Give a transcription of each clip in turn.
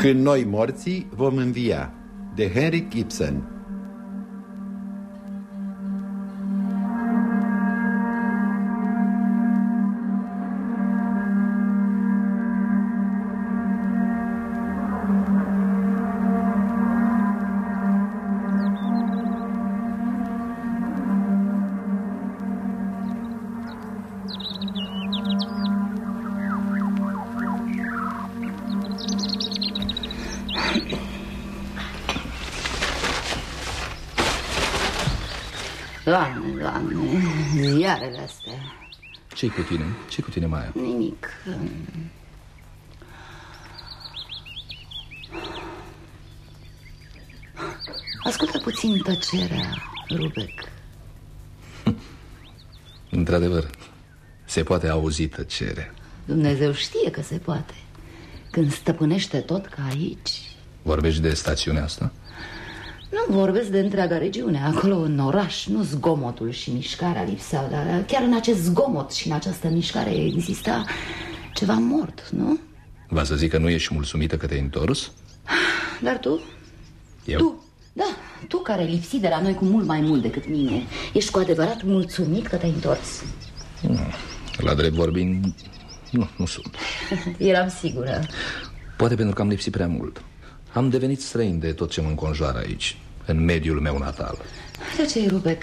Când noi morții vom învia De Henrik Ibsen ce cu tine? ce cu tine, Maia? Nimic Ascultă puțin tăcerea, Rubec Într-adevăr, se poate auzi tăcere Dumnezeu știe că se poate Când stăpânește tot ca aici Vorbești de stațiunea asta? Nu vorbesc de întreaga regiune Acolo în oraș nu zgomotul și mișcarea lipseau Dar chiar în acest zgomot și în această mișcare exista ceva mort, nu? Va să zic că nu ești mulțumită că te-ai întors? Dar tu? Eu? Tu, da, tu care lipsi de la noi cu mult mai mult decât mine Ești cu adevărat mulțumit că te-ai întors? La drept vorbind, nu, nu sunt Eram sigură Poate pentru că am lipsit prea mult Am devenit străin de tot ce mă înconjoară aici În mediul meu natal De ce, Rubec?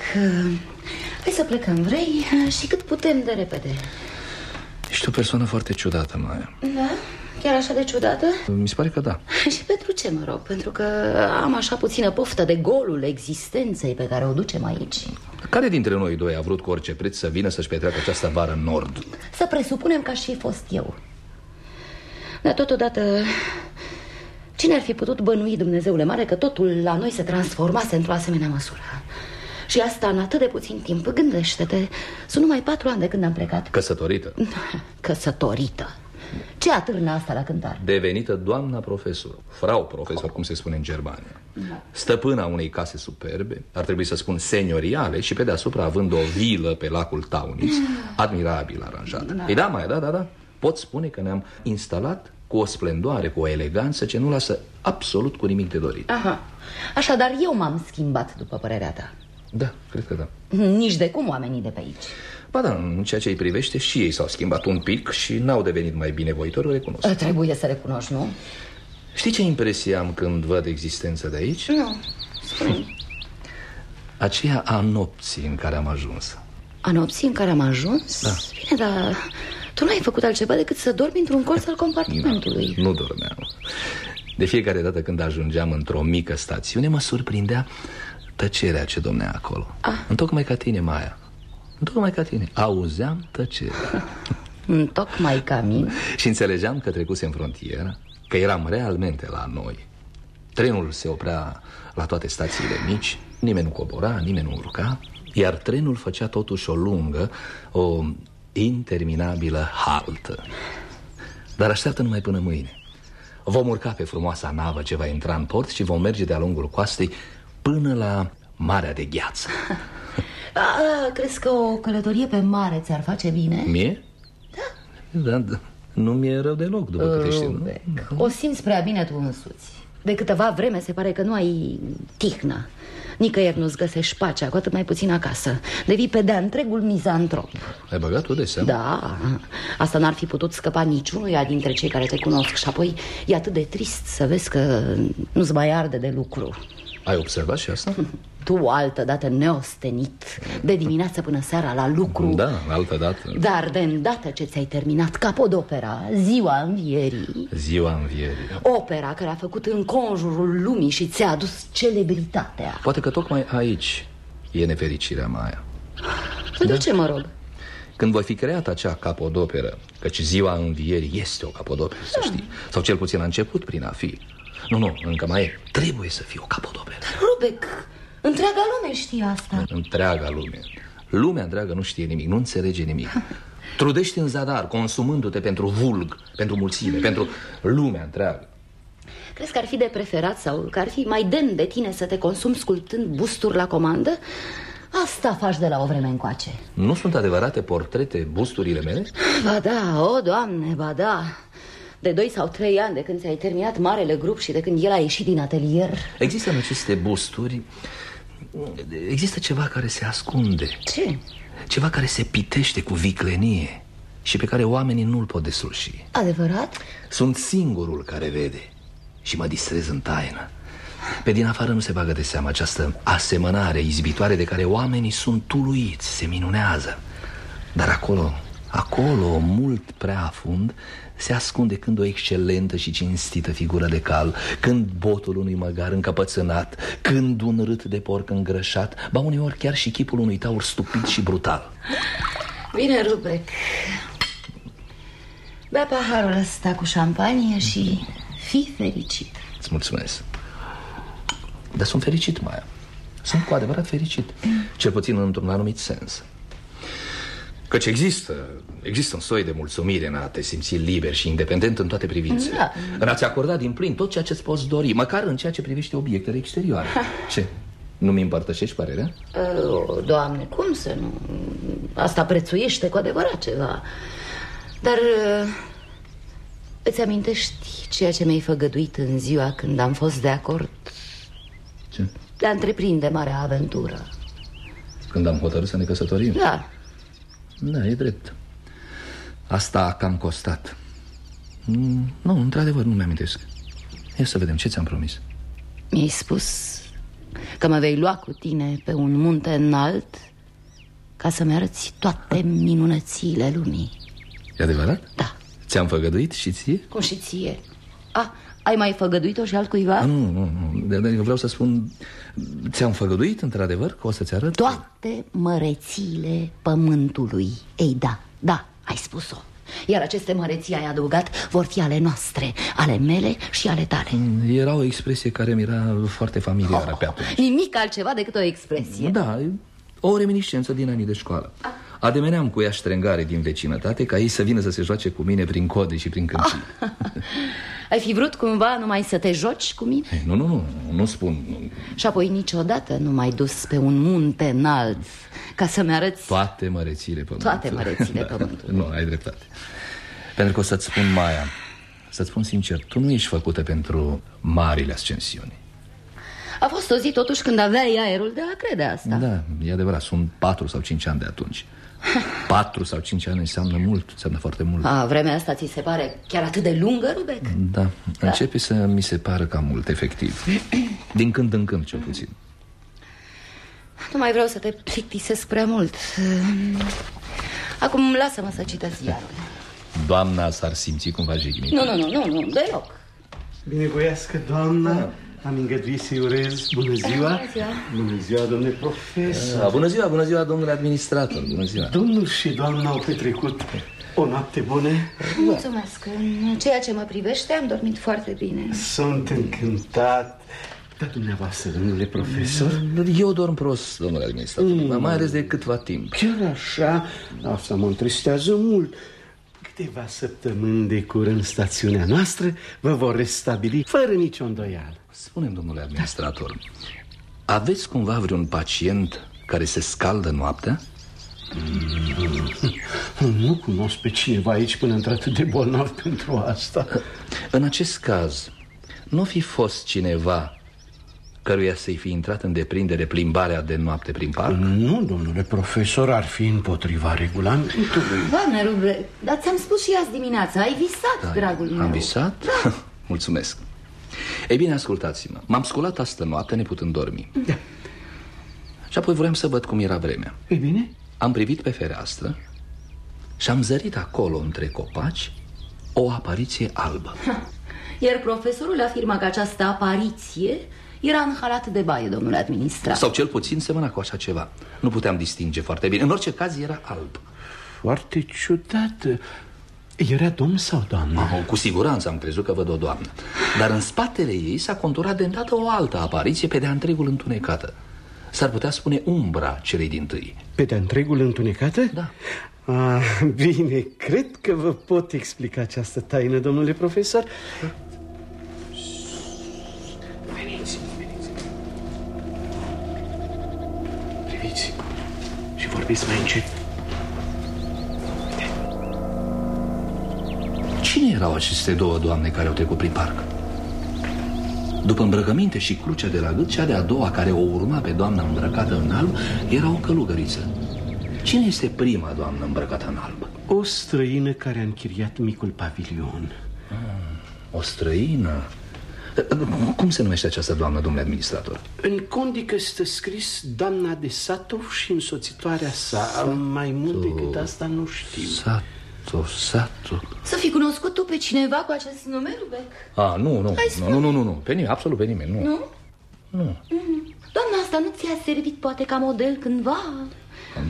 Hai să plecăm, vrei? Și cât putem de repede Ești o persoană foarte ciudată, Maia Da? Chiar așa de ciudată? Mi se pare că da Și pentru ce, mă rog? Pentru că am așa puțină poftă de golul existenței pe care o ducem aici Care dintre noi doi a vrut cu orice preț să vină să-și petreacă această vară în nord? Să presupunem că aș fi fost eu Dar totodată Cine ar fi putut bănui, Dumnezeule mare, că totul la noi se transformase într-o asemenea măsură? Și asta în atât de puțin timp. Gândește-te, sunt numai patru ani de când am plecat. Căsătorită. Căsătorită. Ce atârnă asta la cântare? Devenită doamna profesor. Frau profesor, cum se spune în Germania. Da. Stăpâna unei case superbe. Ar trebui să spun senioriale Și pe deasupra având o vilă pe lacul Taunitz Admirabil aranjată da. Ei da, mai da, da, da. Pot spune că ne-am instalat cu o splendoare, cu o eleganță Ce nu lasă absolut cu nimic de dorit. Aha. Așadar eu m-am schimbat după părerea ta. Da, cred că da. Nici de cum oamenii de pe aici. Ba da, în ceea ce îi privește și ei s-au schimbat un pic și n-au devenit mai binevoitori, o recunosc. Trebuie să recunoști, nu? Știi ce impresie am când văd existența de aici? Nu, spune Aceea a nopții în care am ajuns. A nopții în care am ajuns? Da. Bine, dar tu nu ai făcut altceva decât să dormi într-un colț al compartimentului. Nu, nu dormeam. De fiecare dată când ajungeam într-o mică stațiune Mă surprindea tăcerea ce domnea acolo. Ah. Întocmai ca tine, Maia. Întocmai ca tine. Auzeam tăcerea. Întocmai ca mine? Și înțelegeam că trecusem frontiera Că eram realmente la noi. Trenul se oprea la toate stațiile mici Nimeni nu cobora, nimeni nu urca Iar trenul făcea totuși o lungă O interminabilă haltă Dar așteaptă numai până mâine Vom urca pe frumoasa navă ce va intra în port Și vom merge de-a lungul coastei Până la Marea de Gheață A, crezi că o călătorie pe mare ți-ar face bine? Mie? Da. Da, da. Nu mi-e rău deloc, după câte știu nu? O simți prea bine tu însuți De câteva vreme se pare că nu ai tihnă Nicăieri nu-ți găsești pacea, cu atât mai puțin acasă. Devii pe de-a întregul mizantrop. Ai băgat tu de seamă? Da, asta n-ar fi putut scăpa niciunuia dintre cei care te cunosc. Și apoi e atât de trist să vezi că nu-ți mai arde de lucru. Ai observat și asta? Tu altă dată neostenit De dimineață până seara la lucru. Da, altă dată. Dar de îndată ce ți-ai terminat capodopera Ziua învierii. Ziua învierii. Opera care a făcut în conjurul lumii și ți-a adus celebritatea. Poate că tocmai aici e nefericirea Maia De da? ce mă rog? Când voi fi creat acea capodoperă Căci ziua învierii este o capodoperă, da. să știi. Sau cel puțin a început prin a fi. Nu, nu, încă mai e. Trebuie să fie o capodoperă Rubec, Întreaga lume știe asta. Întreaga lume. Lumea întreagă nu știe nimic, nu înțelege nimic. Trudești în zadar, consumându-te pentru vulg Pentru mulțime, pentru lumea întreagă. Crezi că ar fi de preferat sau că ar fi mai demn de tine să te consumi sculptând busturi la comandă? Asta faci de la o vreme încoace. Nu sunt adevărate portrete busturile mele? Ba da, o, doamne, ba da. De doi sau trei ani de când ți-ai terminat marele grup și de când el a ieșit din atelier. Există în aceste busturi Există ceva care se ascunde Ce? Ceva care se pitește cu viclenie Și pe care oamenii nu-l pot desluși Adevărat? Sunt singurul care vede Și mă distrez în taină Pe din afară nu se bagă de seamă această asemănare izbitoare De care oamenii sunt tuluiți, se minunează Dar acolo, acolo, mult prea afund se ascunde când o excelentă și cinstită figură de cal Când botul unui măgar încăpățânat Când un rât de porc îngrășat Ba uneori chiar și chipul unui taur stupid și brutal. Bine, Rubrec. Bea paharul ăsta cu șampanie și fi fericit. Îți mulțumesc. Dar sunt fericit, Maia. Sunt cu adevărat fericit. Cel puțin într-un anumit sens Căci există, există un soi de mulțumire în a te simți liber și independent în toate privințele da. În a-ți acorda din plin tot ceea ce-ți poți dori Măcar în ceea ce privește obiectele exterioare Ce? Nu-mi împărtășești părerea? Oh, doamne, cum să nu? Asta prețuiește cu adevărat ceva Dar uh, îți amintești ceea ce mi-ai făgăduit în ziua când am fost de acord Ce? De a întreprinde marea aventură Când am hotărât să ne căsătorim? Da, Da, e drept. Asta a cam costat. Mm, Nu, într-adevăr nu mi-amintesc. Ia să vedem ce ți-am promis? Mi-ai spus că mă vei lua cu tine pe un munte înalt Ca să-mi arăți toate minunățile lumii. E adevărat? Da, Ți-am făgăduit și ție? cum și ție? Ah, ai mai făgăduit-o și altcuiva? Nu, nu, nu. De- de- Vreau să spun Ți-am făgăduit, într-adevăr, că o să-ți arăt. Toate mărețiile pământului. Ei da, da, ai spus-o. Iar aceste măreții ai adăugat vor fi ale noastre Ale mele și ale tale. Era o expresie care mi era foarte familiară pe atunci. Nimic altceva decât o expresie. Da, o reminiscență din anii de școală Ademeneam cu ea ștrengare din vecinătate Ca ei să vină să se joace cu mine prin code și prin câmpii Ai fi vrut cumva numai să te joci cu mine? Nu, nu, nu, nu spun. Nu. Și apoi niciodată nu m-ai dus pe un munte înalt Ca să-mi arăți Toate mărețile pământului. Toate mărețile pământului. Nu, ai dreptate. Pentru că o să-ți spun, Maia Să-ți spun sincer, tu nu ești făcută pentru marile ascensiuni. A fost o zi totuși când aveai aerul de a crede asta. Da, e adevărat, sunt patru sau cinci ani de atunci Patru sau cinci ani înseamnă mult, înseamnă foarte mult. A, vremea asta ți se pare chiar atât de lungă, Rubec? Da, începe să mi se pară cam mult, efectiv. Din când în când, cel puțin. Nu mai vreau să te plictisesc prea mult. Acum lasă-mă să citesc ziarul. Doamna s-ar simți cumva jignit. Nu, nu, nu, nu, nu, deloc. Binevoiască, doamna, am îngăduit să-i urez bună ziua. Bună ziua. Bună ziua, domnule profesor. Da, Bună ziua, bună ziua, domnule administrator Bună ziua Domnul și doamna au petrecut o noapte bună. Mulțumesc În ceea ce mă privește am dormit foarte bine Sunt încântat. Dar dumneavoastră, domnule profesor? Eu dorm prost, domnule administrator mm. Mai ales de câtva timp Chiar așa, asta mă întristează mult. Câteva săptămâni de curând stațiunea noastră vă vor restabili fără nicio îndoială. Spunem, domnule administrator Aveți cumva vreun pacient care se scaldă noaptea? Nu cunosc pe cineva aici până într-atât de bolnav pentru asta. În acest caz, nu fi fost cineva căruia să-i fi intrat în deprindere plimbarea de noapte prin parc? Nu, domnule profesor, ar fi împotriva regulamentului. Doamne, Rubre, dar ți-am spus și azi dimineața Ai visat, dragul meu Am visat? Mulțumesc Ei bine, ascultați-mă M-am sculat astă noapte neputând dormi Da. Și apoi vreau să văd cum era vremea Ei bine? Am privit pe fereastră Și am zărit acolo, între copaci O apariție albă Iar profesorul afirma că această apariție era în halat de baie, domnule administrator Sau cel puțin semăna cu așa ceva Nu puteam distinge foarte bine În orice caz era alb Foarte ciudat. Era domn sau doamnă? oh, Cu siguranță am crezut că văd o doamnă Dar în spatele ei s-a conturat de îndată o altă apariție Pe de-a întregul întunecată S-ar putea spune umbra celei din tâi Pe de întregul întunecată? Da. Ah, bine, cred că vă pot explica această taină, domnule profesor. Veniți, veniți. Priviți și vorbiți mai încet. Ce Cine erau aceste două doamne care au trecut prin parc? După îmbrăcăminte și crucea de la gât, cea de-a doua care o urma pe doamna îmbrăcată în alb era o călugăriță. Cine este prima doamnă îmbrăcată în alb? O străină care a închiriat micul pavilion. O străină? Cum se numește această doamnă, domnule administrator? În condică stă scris doamna de Satov și însoțitoarea sa. Mai mult decât asta nu știu. Sato, Sato. Să fi cunoscut tu pe cineva cu acest nume, Rubec? A, nu, nu, Hai, nu, nu, nu, nu, nu, pe nimeni, absolut pe nimeni, nu. Nu? Nu. Mhm. Doamna asta nu ți-a servit poate ca model cândva?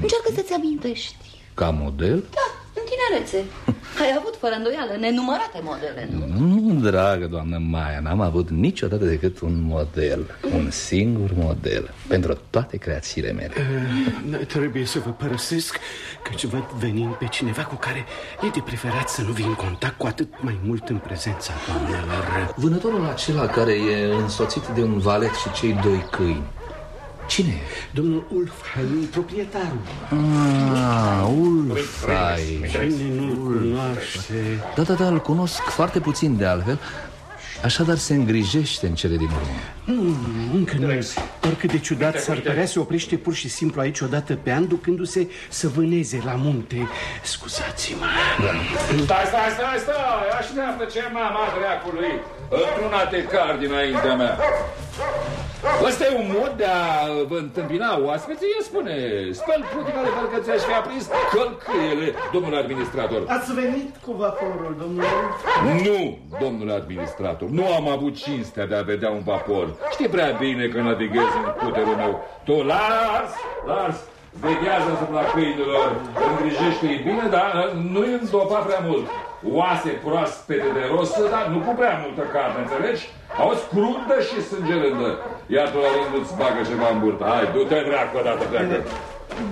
Încearcă să-ți amintești. Ca model? Da, în tinerețe. Ai avut fără îndoială nenumărate modele, nu? Nu, dragă doamnă Maia, n-am avut niciodată decât un model, un singur model, pentru toate creațiile mele. Uh, Trebuie să vă părăsesc Căci văd venind pe cineva cu care e de preferat să nu vii în contact Cu atât mai mult în prezența doamnelor Vânătorul acela care e însoțit de un valet și cei doi câini. Cine e? Domnul Ulfheim, proprietarul. Ah, Ulfai. Cine nu cunoaște. Da, da, da, îl cunosc foarte puțin de altfel. Așadar se îngrijește în cele din urmă Nu, încă nu Oricât de ciudat s-ar părea Se oprește pur și simplu aici odată pe an Ducându-se să vâneze la munte Scuzați-mă Stai, stai, stai, stai! Așteaptă ce mama dracului într-una de car dinaintea mea. Ăsta e un mod de a vă întâmpina oaspeții, el spune. Spăl puticale, parcă ți-aș fi aprins călcâiele, domnule administrator. Ați venit cu vaporul, domnule Nu, domnule administrator, nu am avut cinstea de a vedea un vapor. Știi prea bine că navighez în puterul meu. Tu, Lars, Lars, veghează asupra câinilor, îngrijește-i bine, dar nu-i îndopa prea mult. Oase proaspete de rosă, dar nu cu prea multă carne, înțelegi? Auzi, crudă și sângerândă. Iar tu la rândul îți bagă ceva în burtă. Hai, du-te dracu odată, pleacă.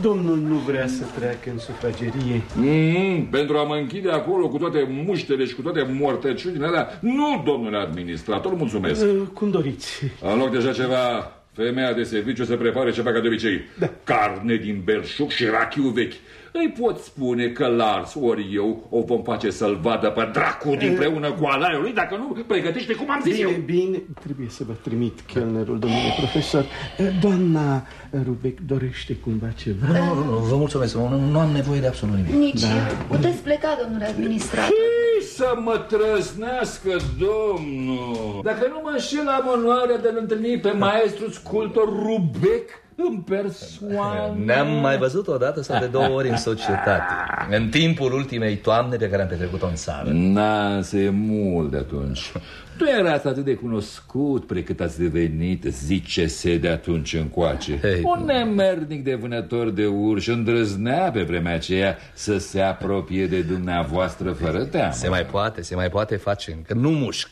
Domnul nu vrea să treacă în sufragerie Mm, pentru a mă închide acolo cu toate muștele și cu toate mortăciunile alea? Nu, domnule administrator, mulțumesc. Uh, Cum doriți În loc de așa ceva, femeia de serviciu să prepare ceva ca de obicei. Da. Carne din belșug și rachiu vechi. Îi pot spune că Lars ori eu o vom face să-l vadă pe dracu dinpreună cu alaiul lui, dacă nu pregătește cum am zis Bine, eu. bine, trebuie să vă trimit chelnerul, domnule profesor Uh, Doamna Rubec dorește cumva ceva? Nu, nu, nu, vă mulțumesc, nu, nu am nevoie de absolut nimic Nici eu. Puteți pleca, domnule administrator. Ei, Să mă trăsnească, domnul! Dacă nu mă înșel, am onoarea de-l întâlni pe maestru sculptor Rubec în persoană. Ne-am mai văzut o dată sau de două ori în societate În timpul ultimei toamne pe care am petrecut-o în țară Na, se e mult de atunci. Nu erați atât de cunoscut precât ați devenit, zice-se de atunci încoace. Hei. Un nemernic de vânător de urși îndrăznea pe vremea aceea să se apropie de dumneavoastră fără teamă. Se mai poate, se mai poate face încă Nu mușc,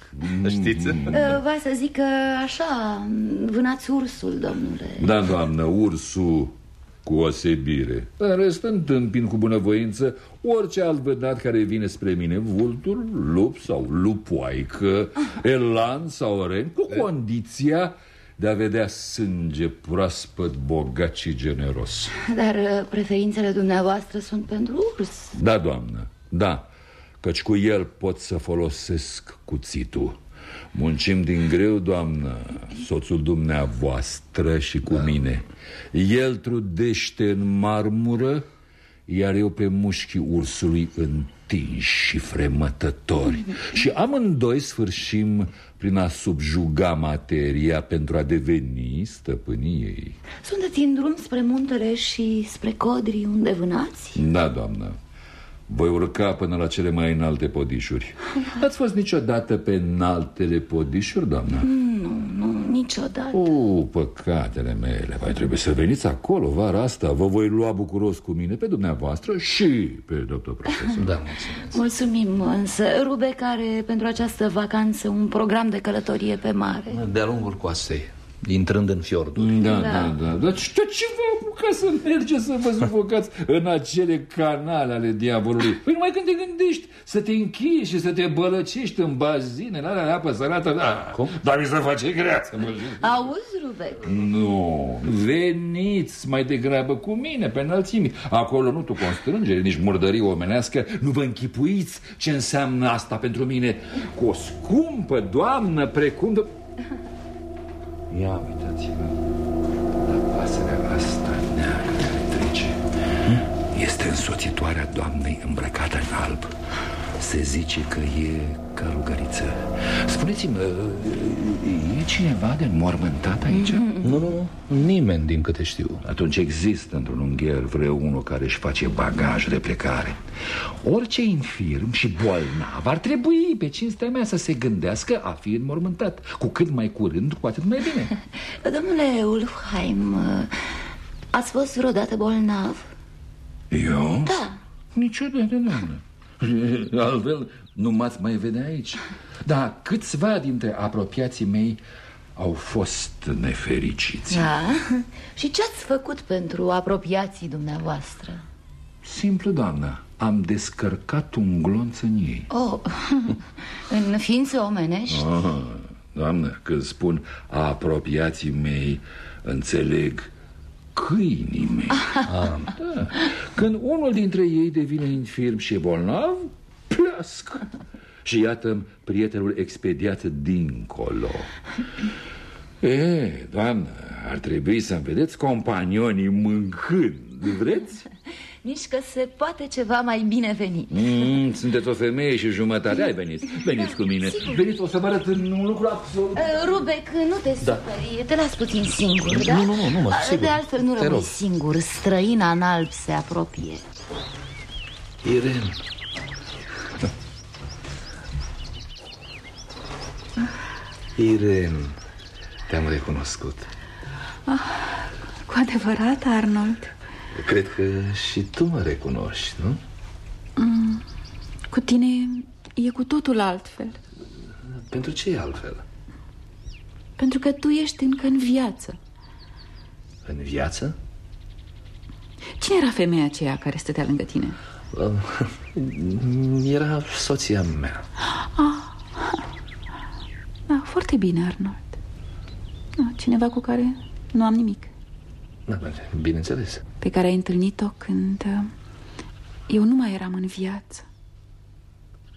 știți? Uh, Va să zic că așa, vânați ursul, domnule. Da, doamnă, ursul cu osebire. În rest, întâmpin cu bunăvoință orice alt vădat care vine spre mine, vultur, lup sau lupoaică, elan sau ren, cu condiția de a vedea sânge proaspăt, bogat și generos. Dar uh, preferințele dumneavoastră sunt pentru urs. Da, doamnă, da, căci cu el pot să folosesc cuțitul. Muncim din greu, doamnă, soțul dumneavoastră și cu mine. El trudește în marmură, iar eu pe mușchii ursului întinși și fremătători. Și amândoi sfârșim prin a subjuga materia pentru a deveni stăpânii ei. Sunteți în drum spre muntele și spre codrii unde vânați? Da, doamnă. Voi urca până la cele mai înalte podișuri. Ați fost niciodată pe înaltele podișuri, doamnă? Nu, nu, niciodată. O, păcatele mele, vai trebuie să veniți acolo vara asta Vă voi lua bucuros cu mine pe dumneavoastră și pe doctor profesor Da, mulțumesc Mulțumim, însă Rubec are pentru această vacanță un program de călătorie pe mare. De-a lungul coastei, intrând în fiorduri Da, da, da, dar ce, ce vă ca să mergeți să vă sufocați în acele canale ale diavolului. Păi numai când te gândești să te închizi și să te bălăcești în bazinele alea de apă sărată, da. Cum? Dar mi se face greață, mă. Auzi, Rubec? Nu, veniți mai degrabă cu mine pe înălțimi. Acolo nu tu constrângere, nici murdărie omenească. Nu vă închipuiți ce înseamnă asta pentru mine. Cu o scumpă doamnă precum... Ia uitați-vă la pasărea asta neagră care trece. Este însoțitoarea doamnei îmbrăcată în alb. Se zice că e călugăriță. Spuneți-mi, e cineva de mormântat aici? Nu, nu, nu, nimeni din câte știu Atunci există într-un ungher vreunul care își face bagaj de plecare Orice infirm și bolnav ar trebui pe cinstea mea să se gândească a fi înmormântat Cu cât mai curând, cu atât mai bine Domnule Ulfheim, ați fost vreodată bolnav? Eu? Da. Niciodată, doamnă Altfel nu m-ați mai vedea aici Da, câțiva dintre apropiații mei au fost nefericiți Da? Și ce ați făcut pentru apropiații dumneavoastră? Simplu, doamnă, am descărcat un glonț în ei Oh, în ființe omenești? ah, Doamnă, când spun apropiații mei, înțeleg câinii mei da. Când unul dintre ei devine infirm și bolnav, plească Și iată prietenul expediat dincolo. E, doamnă, ar trebui să-mi vedeți companionii mâncând Vreți? Nici că se poate ceva mai bine venit Mm, sunteți o femeie și jumătate. Hai, veniți, veniți cu mine. Veniți, o să vă arăt un lucru absolut. Uh, Rubec, nu te superi, te las puțin singur, da? Nu, nu, nu, nu, mă, Uh, sigur. De altfel nu Te rămâi rog. singur, străina în alb se apropie. Irene Irene Te-am recunoscut Cu adevărat, Arnold Cred că și tu mă recunoști, nu? Cu tine e cu totul altfel Pentru ce e altfel? Pentru că tu ești încă în viață În viață? Cine era femeia aceea care stătea lângă tine? Era soția mea Da, foarte bine, Arnold da, Cineva cu care nu am nimic da, Bineînțeles Pe care ai întâlnit-o când uh, eu nu mai eram în viață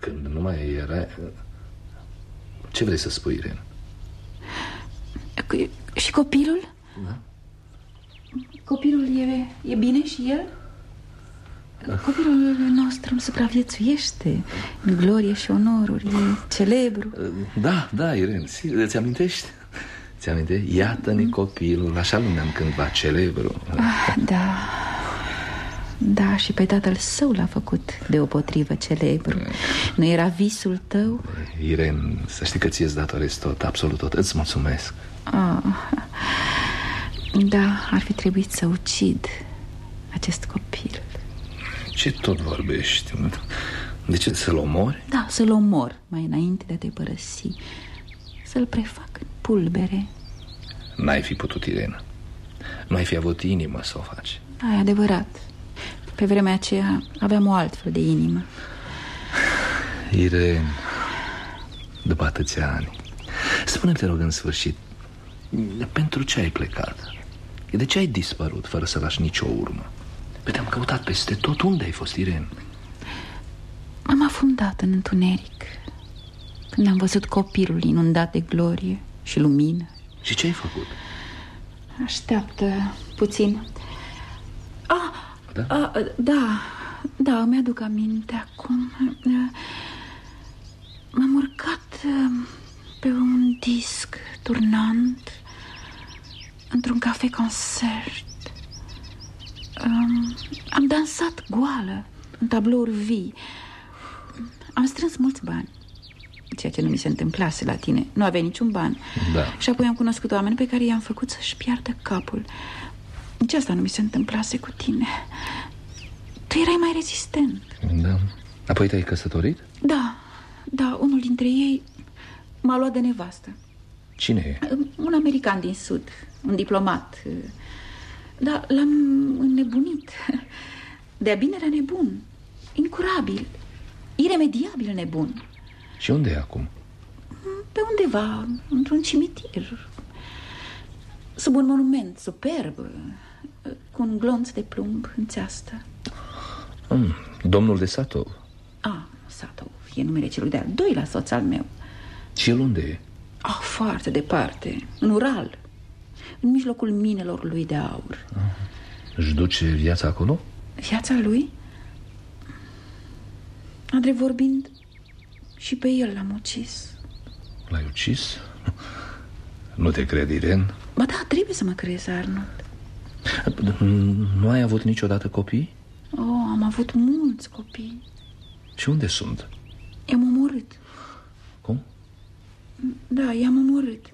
Când nu mai era... Ce vrei să spui, Irene? Că- Și copilul? Da. Copilul e, e bine și el? Copilul nostru îmi supraviețuiește În glorie și onoruri E celebru. Da, da, Irene, si- îți amintești? Ți aminte? Iată-ne copilul, așa numeam cândva, celebru. Ah, Da. Da, și pe tatăl său l-a făcut Deopotrivă celebru. Nu era visul tău? Irene, să știi că ție-ți datorez tot, absolut tot, îți mulțumesc. Ah, da, ar fi trebuit să ucid acest copil Ce tot vorbești? De ce să-l omori? Da, să-l omor mai înainte de a te părăsi Să-l prefac în pulbere N-ai fi putut, Irene Nu ai fi avut inimă să o faci Da, e adevărat Pe vremea aceea aveam o altfel de inimă Irene, după atâția ani Spune-mi, te rog, în sfârșit Pentru ce ai plecat? De ce ai dispărut fără să lași nicio urmă? Păi te-am căutat peste tot Unde ai fost, Irene? M-am afundat în întuneric Când am văzut copilul inundat de glorie și lumină Și ce ai făcut? Așteaptă puțin ah, Da? ah, Da, da, îmi aduc aminte acum M-am urcat uh, pe un disc turnant Într-un cafe concert um, Am dansat goală În tablouri vii. Am strâns mulți bani Ceea ce nu mi se întâmplase la tine. Nu aveai niciun ban. Da. Și apoi am cunoscut oameni pe care i-am făcut să-și piardă capul. Nici asta nu mi se întâmplase cu tine. Tu erai mai rezistent. Da. Apoi te-ai căsătorit? Da, da, unul dintre ei m-a luat de nevastă. Cine e? Un american din sud, un diplomat Da, l-am înnebunit. De-a bine era nebun. Incurabil. Iremediabil nebun. Și unde e acum? Pe undeva, într-un cimitir. Sub un monument superb Cu un glonț de plumb în țeastă. Mm, Domnul de Satov. Ah, Satov E numele celui de-al doilea soț al meu. Și el unde e? Ah, foarte departe, în Ural În mijlocul minelor lui de aur uh Își duce viața acolo? Viața lui? Adre vorbind Și pe el l-am ucis L-ai ucis? Nu te cred, Iren? Ba da, trebuie să mă crezi, Arnold Nu ai avut niciodată copii? Oh, am avut mulți copii Și unde sunt? I-am omorât Cum? Da, i-am omorât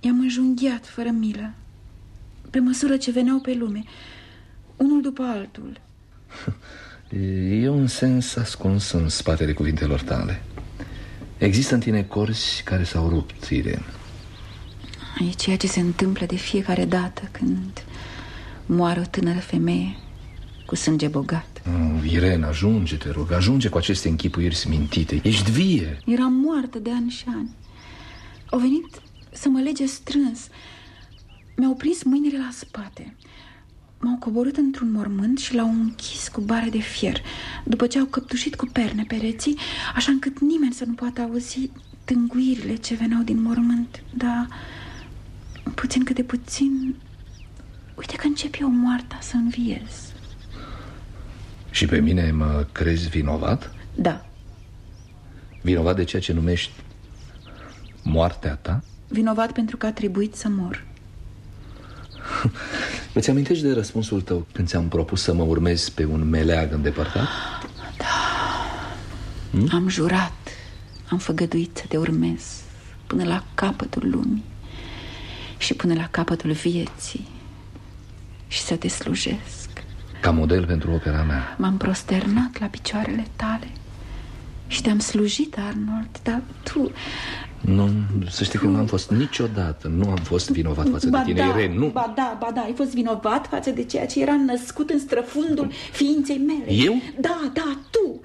I-am înjunghiat fără milă Pe măsură ce veneau pe lume Unul după altul. E un sens ascuns în spatele cuvintelor tale. Există în tine corzi care s-au rupt, Irene. E ceea ce se întâmplă de fiecare dată când moare o tânără femeie cu sânge bogat. Oh, Irene, ajunge, te rog, ajunge cu aceste închipuiri smintite. Ești vie. Eram moartă de ani și ani. Au venit să mă lege strâns. Mi-au prins mâinile la spate. M-au coborât într-un mormânt și l-au închis cu bare de fier. După ce au căptușit cu perne pereții Așa încât nimeni să nu poată auzi tânguirile ce veneau din mormânt. Dar puțin câte puțin Uite că încep eu moarta să înviez. Și pe mine mă crezi vinovat? Da. Vinovat de ceea ce numești moartea ta? Vinovat pentru că a trebuit să mor Îți amintești de răspunsul tău când ți-am propus să mă urmezi pe un meleag îndepărtat? Da hmm? Am jurat Am făgăduit să te urmez Până la capătul lumii Și până la capătul vieții Și să te slujesc Ca model pentru opera mea M-am prosternat la picioarele tale Și te-am slujit, Arnold Dar tu nu, să știi că nu am fost niciodată Nu am fost vinovat față ba de tine, da, Irene nu. Ba da, ba da, ai fost vinovat față de ceea ce era născut în străfundul ființei mele. Eu? Da, da, tu.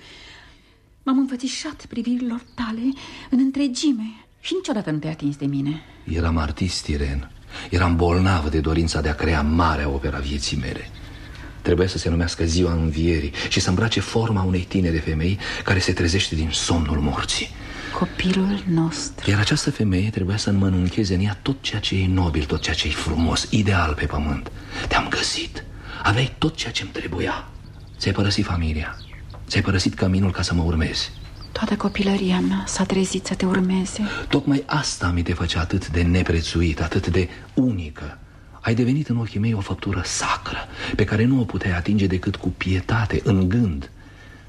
M-am înfățișat privirilor tale în întregime Și niciodată nu te-ai atins de mine. Eram artist, Irene. Eram bolnavă de dorința de a crea marea opera vieții mele. Trebuia să se numească ziua învierii Și să îmbrace forma unei tinere femei Care se trezește din somnul morții Copilul nostru. Iar această femeie trebuia să înmănuncheze în ea tot ceea ce e nobil, tot ceea ce e frumos, ideal pe pământ. Te-am găsit, aveai tot ceea ce-mi trebuia. Ți-ai părăsit familia, ți-ai părăsit caminul ca să mă urmezi. Toată copilăria mea s-a trezit să te urmeze. Tocmai asta mi te făcea atât de neprețuit, atât de unică. Ai devenit în ochii mei o făptură sacră Pe care nu o puteai atinge decât cu pietate, în gând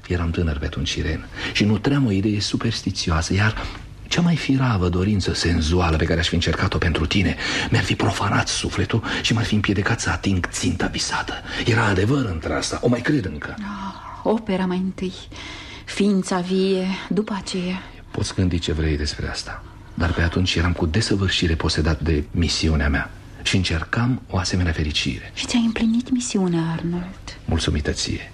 Eram tânăr pe atunci, Iren Și nutream o idee superstițioasă Iar cea mai firavă dorință senzuală Pe care aș fi încercat-o pentru tine Mi-ar fi profanat sufletul Și m-ar fi împiedicat să ating ținta visată. Era adevăr între asta, o mai cred încă. Oh, Opera mai întâi. Ființa vie, după aceea. Poți gândi ce vrei despre asta. Dar pe atunci eram cu desăvârșire posedat de misiunea mea și încercam o asemenea fericire. Și ți-ai împlinit misiunea, Arnold? Mulțumită ție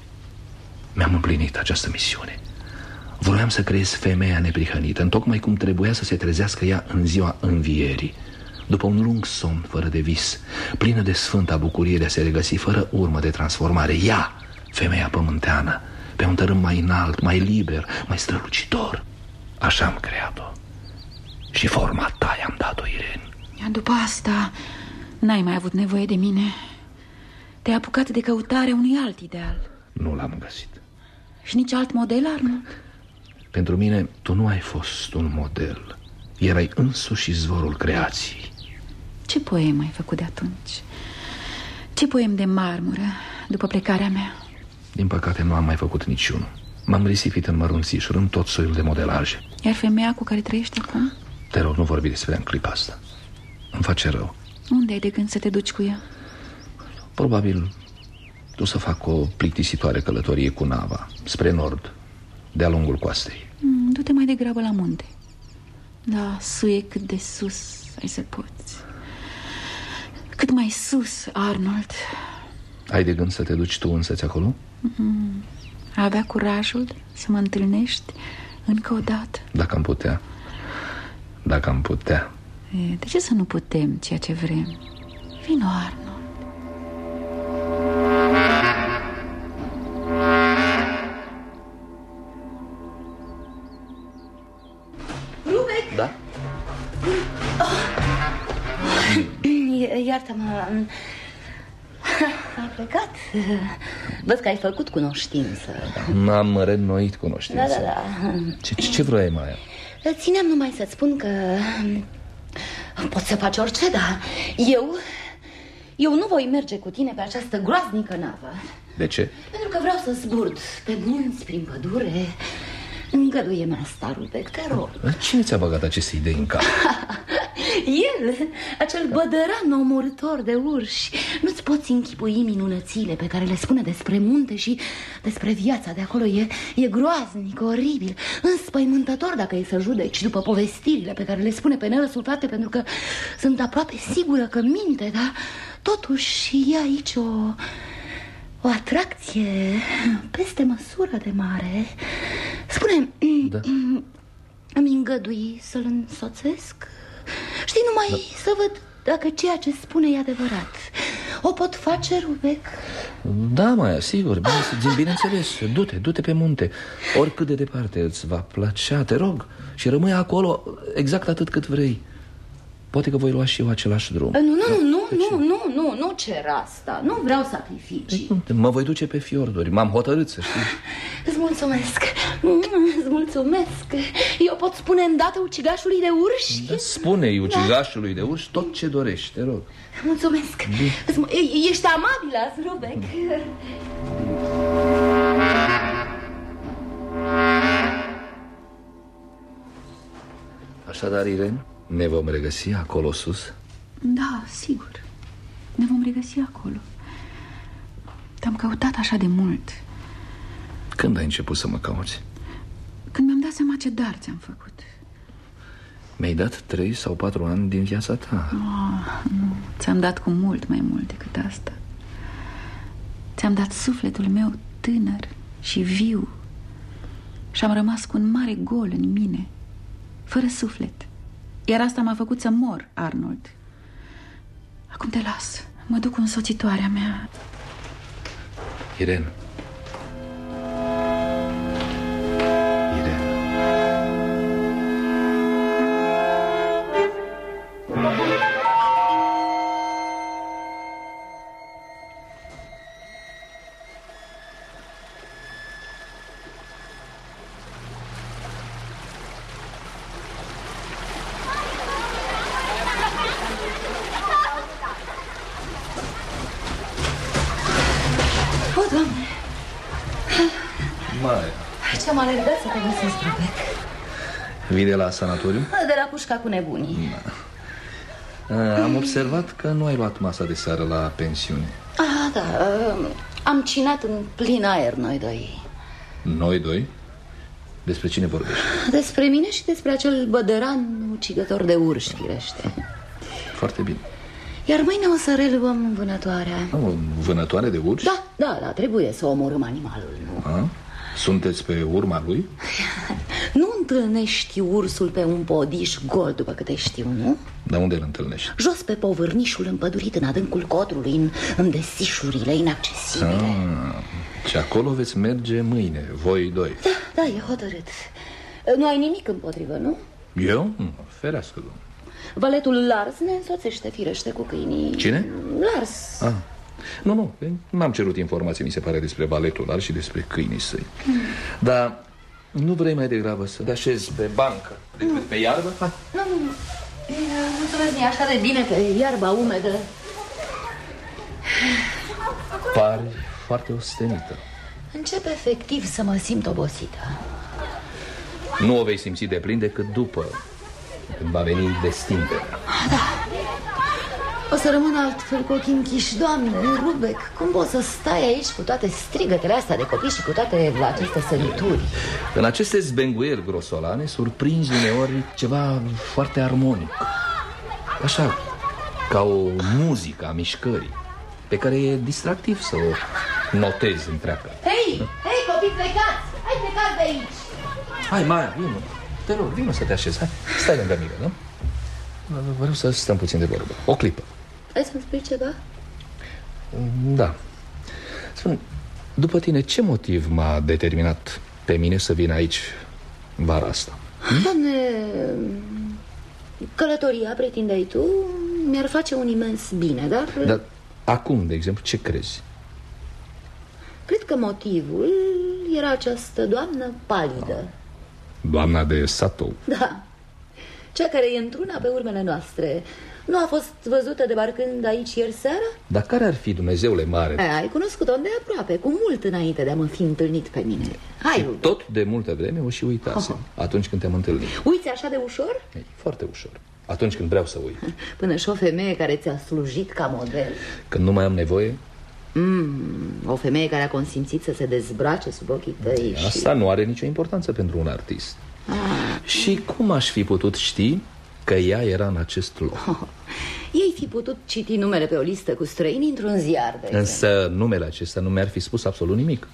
Mi-am împlinit această misiune. Vroiam să creez femeia neprihănită Întocmai cum trebuia să se trezească ea în ziua învierii. După un lung somn fără de vis Plină de sfânta bucurie de a se regăsi Fără urmă de transformare Ea, femeia pământeană Pe un tărâm mai înalt, mai liber, mai strălucitor Așa am creat-o. Și forma ta i-am dat-o, Irene. După asta N-ai mai avut nevoie de mine. Te-ai apucat de căutarea unui alt ideal. Nu l-am găsit Și nici alt model, Arnold? Pentru mine, tu nu ai fost un model Erai însuși izvorul creației Ce poem ai făcut de atunci? Ce poem de marmură după plecarea mea? Din păcate nu am mai făcut niciunul M-am risipit în mărunțișuri, în tot soiul de modelaje Iar femeia cu care trăiești acum? Te rog, nu vorbi despre ea în clipa asta Îmi face rău unde ai de gând să te duci cu ea? Probabil tu să fac o plictisitoare călătorie cu nava Spre nord, de-a lungul coastei. Mm, Du-te mai degrabă la munte. Da, suie cât de sus ai să poți. Cât mai sus, Arnold. Ai de gând să te duci tu însăți acolo? mm A avea curajul să mă întâlnești încă o dată? Dacă am putea. Dacă am putea. E, De ce să nu putem ceea ce vrem? Vino, Arnold Iartă-mă Ai plecat? Văd că ai făcut cunoștință Am reînnoit cunoștința Da, da, da Ce, ce, ce vrei, Maia? Țineam numai să-ți spun că Poți să faci orice, dar eu Eu nu voi merge cu tine pe această groaznică navă De ce? Pentru că vreau să zburd pe munți, prin pădure Îngăduie-mi asta, Rubec, te rog Cine ți-a băgat aceste idei în cap? El, acel bădăran omorător de urși Nu-ți poți închipui minunățile pe care le spune despre munte și despre viața de acolo E, e groaznic, oribil, înspăimântător dacă e să judeci după povestirile pe care le spune pe nerăsultate Pentru că sunt aproape sigură că minte, dar totuși e aici o... O atracție peste măsură de mare. Spune, da. îmi îngădui să-l însoțesc? Știi, numai da. să văd dacă ceea ce spune e adevărat. O pot face, Rubec? Da, Maia, sigur, bine, bineînțeles. Du-te, du-te pe munte. Oricât de departe îți va plăcea, te rog. Și rămâi acolo exact atât cât vrei. Poate că voi lua și eu același drum. Nu, nu, nu, nu, nu, nu, nu, nu cer asta. Nu vreau sacrificii Mă voi duce pe fiorduri, m-am hotărât să știi. Îți mulțumesc, îți mulțumesc. Eu pot spune îndată ucigașului de urși? Da, spune-i ucigașului de urși tot ce dorești, te rog. Mulțumesc. Ești amabil azi, Rubec. Așadar, Irene, ne vom regăsi acolo sus? Da, sigur. Ne vom regăsi acolo. Te-am căutat așa de mult. Când ai început să mă cauți? Când mi-am dat seama ce dar ți-am făcut. Mi-ai dat trei sau patru ani din viața ta. Oh, Nu, ți-am dat cu mult mai mult decât asta. Ți-am dat sufletul meu tânăr și viu. Și am rămas cu un mare gol în mine Fără suflet. Iar asta m-a făcut să mor, Arnold Acum te las. Mă duc cu însoțitoarea mea. Irene Vii de la sanatoriu? De la pușca cu nebunii da. Am observat că nu ai luat masa de seară la pensiune Ah, da, am cinat în plin aer noi doi Noi doi? Despre cine vorbești? Despre mine și despre acel bădăran ucigător de urși, firește Foarte bine Iar mâine o să reluăm vânătoarea O vânătoare de urși? Da, da, da, trebuie să omorâm animalul, nu? A? Sunteți pe urma lui? Nu întâlnești ursul pe un podiș gol, după câte știu, nu? Dar unde îl întâlnești? Jos pe povârnișul împădurit în adâncul codrului, în, în desișurile inaccesibile ah, Și acolo veți merge mâine, voi doi Da, da, e hotărât Nu ai nimic împotrivă, nu? Eu? Ferească, domnule Valetul Lars ne însoțește firește cu câinii Cine? Lars ah. Nu, nu, n-am cerut informații, mi se pare, despre baletul ăla și despre câinii săi mm. Dar nu vrei mai degrabă să te așezi pe bancă decât pe iarbă? Hai. Nu, nu, nu. Mulțumesc, e așa de bine pe iarba umedă. Pari foarte ostenită. Încep efectiv să mă simt obosită? Nu o vei simți de plin decât după Când va veni destinele Da o să rămân altfel cu ochii închiși. Doamne, Rubec, cum poți să stai aici cu toate strigătele astea de copii și cu toate aceste sărituri? În aceste zbenguieri grosolane surprinzi uneori ceva foarte armonic. Așa, Ca o muzică a mișcării Pe care e distractiv să o notezi întreagă Hei, hei copii plecați! Hai plecați de aici! Hai, Maia, vină Te rog, vină să te așezi. Hai, stai lângă mine, nu? Vreau să stăm puțin de vorbă. O clipă Hai să-mi spui ceva? Da Spune, după tine, ce motiv m-a determinat pe mine să vin aici vara asta? Doamne, călătoria, pretindeai tu, mi-ar face un imens bine, dar... Dar acum, de exemplu, ce crezi? Cred că motivul era această doamnă palidă. Doamna de Satou Da, cea care e într-una pe urmele noastre. Nu a fost văzută debarcând aici ieri seara? Dar care ar fi Dumnezeule mare? E, ai cunoscut-o de aproape, cu mult înainte de a mă fi întâlnit pe mine. Hai, Și Ruben. tot de multă vreme o și uitasem Atunci când te-am întâlnit Uiți așa de ușor? E foarte ușor Atunci când vreau să uit Până și o femeie care ți-a slujit ca model. Când nu mai am nevoie Mm, o femeie care a consimțit să se dezbrace sub ochii tăi și... Asta nu are nicio importanță pentru un artist Și cum aș fi putut ști că ea era în acest loc? Oh, ei fi putut citi numele pe o listă cu străini într-un ziar, de exemplu. Însă numele acesta nu mi-ar fi spus absolut nimic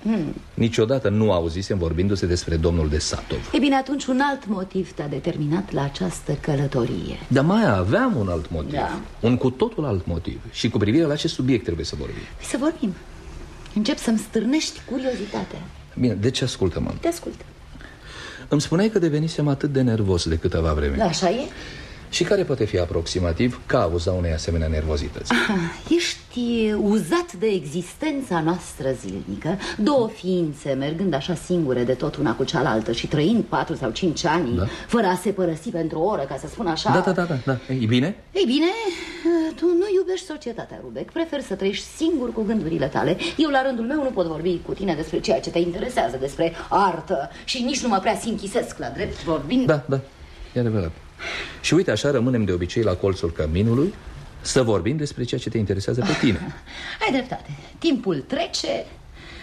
Niciodată nu auzisem vorbindu-se despre domnul de Satov E bine, atunci un alt motiv te-a determinat la această călătorie. Dar mai aveam un alt motiv Da. Un cu totul alt motiv Și cu privire la ce subiect trebuie să vorbim Hai să vorbim. Încep să-mi stârnești curiozitatea. Bine, de ce ascultă-mă? Te ascult. Îmi spuneai că devenisem atât de nervos de câteva vreme Da, așa e? Și care poate fi aproximativ cauza unei asemenea nervozități? Ah, Ești uzat de existența noastră zilnică Două ființe mergând așa singure de tot una cu cealaltă Și trăind patru sau cinci ani Da. Fără a se părăsi pentru o oră, ca să spun așa Da, da, da, da, da. E bine? Ei bine, tu nu iubești societatea, Rubec Preferi să trăiești singur cu gândurile tale Eu, la rândul meu, nu pot vorbi cu tine despre ceea ce te interesează Despre artă Și nici nu mă prea sinchisesc la drept vorbind Da, da, e adevărat Și uite, așa rămânem de obicei la colțul căminului Să vorbim despre ceea ce te interesează pe tine. Ai dreptate, timpul trece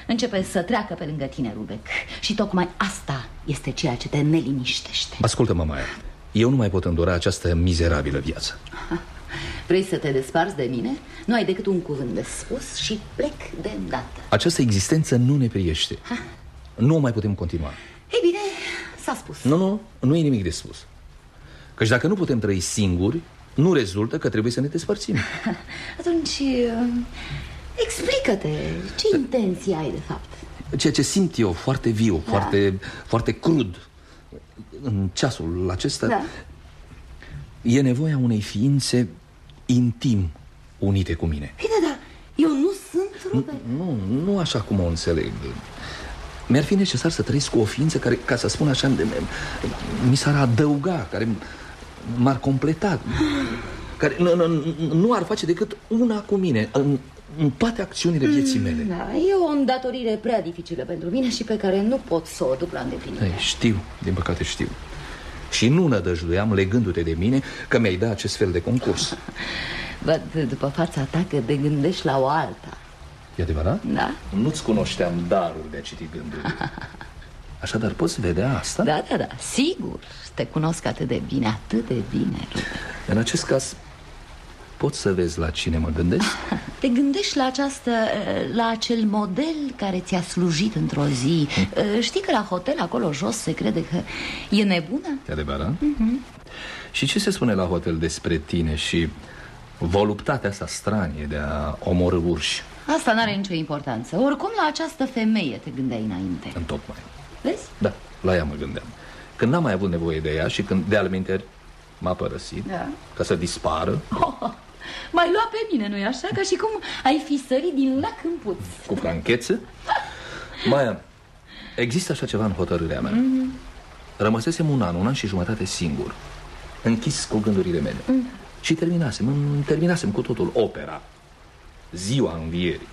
Începe să treacă pe lângă tine, Rubec. Și tocmai asta este ceea ce te neliniștește. Ascultă-mă, Maia Eu nu mai pot îndura această mizerabilă viață. Vrei să te desparți de mine? Nu ai decât un cuvânt de spus și plec de îndată. Această existență nu ne priește. Nu o mai putem continua. Ei bine, s-a spus. Nu, nu, nu e nimic de spus Căci dacă nu putem trăi singuri Nu rezultă că trebuie să ne despărțim Atunci, um, explică-te Ce intenții ai de fapt? Ceea ce simt eu foarte viu, da. foarte, foarte crud În ceasul acesta Da. E nevoia unei ființe intim unite cu mine Bine, dar eu nu sunt Rubec Nu, nu așa cum o înțeleg Mi-ar fi necesar să trăiesc cu o ființă care, ca să spun așa, de- mi s-ar adăuga, care m-ar completa. Care nu, nu, nu ar face decât una cu mine în, în toate acțiunile vieții mele. Da, e o îndatorire prea dificilă pentru mine și pe care nu pot să o duc la îndeplinire. Ei, Știu, din păcate știu. Și nu nădăjduiam legându-te de mine că mi-ai dat acest fel de concurs. Văd după fața ta că te gândești la o alta. E adevărat? Da? Nu-ți cunoșteam darul de a citi gânduri Așadar poți vedea asta? Da, da, da, sigur Te cunosc atât de bine, atât de bine Rubec. În acest caz Poți să vezi la cine mă gândesc? Te gândești la această, la acel model care ți-a slujit într-o zi Știi că la hotel acolo jos se crede că e nebună? E adevărat? Și ce se spune la hotel despre tine și voluptatea asta stranie de a omorâ urși? Asta n-are nicio importanță Oricum la această femeie te gândeai înainte Întocmai Vezi? Da, la ea mă gândeam Când n-am mai avut nevoie de ea și când de alminteri m-a părăsit Da. Ca să dispară. Oh, mai lua pe mine, nu-i așa? Ca și cum ai fi sărit din lac în puț. Cu franchețe? Maia, există așa ceva în hotărârea mea. Rămăsesem un an, un an și jumătate singur Închis cu gândurile mele. Și terminasem, îmi terminasem cu totul opera. Ziua învierii.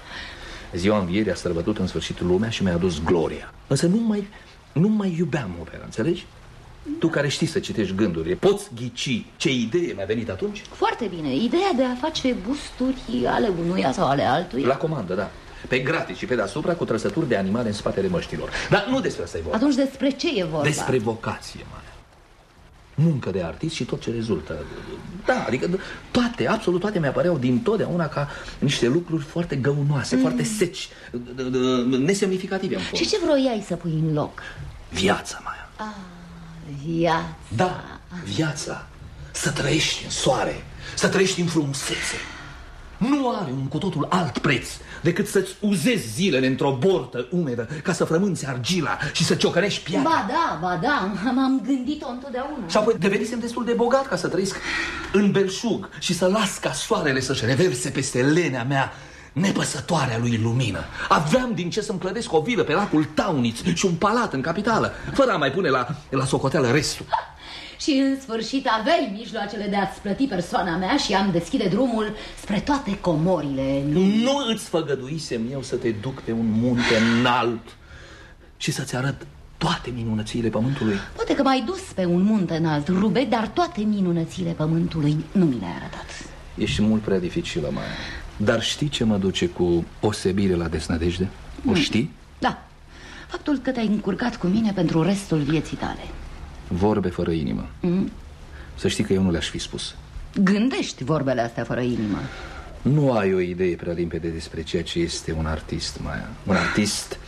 Ziua învierii a sărbătut în sfârșit lumea și mi-a adus gloria. Însă nu mai, nu mai iubeam opera, înțelegi? Tu care știi să citești gândurile Poți ghici ce idee mi-a venit atunci? Foarte bine, ideea de a face busturi ale unuia sau ale altuia La comandă, da Pe gratis și pe deasupra cu trăsături de animale în spatele măștilor Dar nu despre asta e vorba Atunci despre ce e vorba? Despre vocație, Maia muncă de artist și tot ce rezultă. Da, adică toate, absolut toate mi-apăreau din totdeauna ca niște lucruri foarte găunoase, mm. foarte seci, nesemnificative în Și ce vroiai să pui în loc? Viața, Maia. Ah, viața. Da, viața. Să trăiești în soare, să trăiești în frumusețe. Nu are un cu totul alt preț decât să-ți uzezi zilele într-o bortă umedă ca să frămânți argila și să ciocănești piatra. Ba da, ba da, m-am gândit-o întotdeauna. Și apoi devenisem destul de bogat ca să trăiesc în belșug și să las ca soarele să-și reverse peste lenea mea nepăsătoarea lui lumină. Aveam din ce să-mi clădesc o vilă pe lacul Tauniț și un palat în capitală, fără a mai pune la, la socoteală restul. Și în sfârșit aveai mijloacele de a-ți plăti persoana mea și am deschide drumul spre toate comorile lumii. Nu îți făgăduisem eu să te duc pe un munte înalt și să-ți arăt toate minunățile pământului? Poate că m-ai dus pe un munte înalt, Rube, dar toate minunățile pământului nu mi le-ai arătat. Ești mult prea dificilă, mai. Dar știi ce mă duce cu osebire la desnădejde? O mm. știi? Da. Faptul că te-ai încurcat cu mine pentru restul vieții tale. Vorbe fără inimă. Mm. Să știi că eu nu le-aș fi spus. Gândești vorbele astea fără inimă. Nu ai o idee prea limpede despre ceea ce este un artist, Maia. Un artist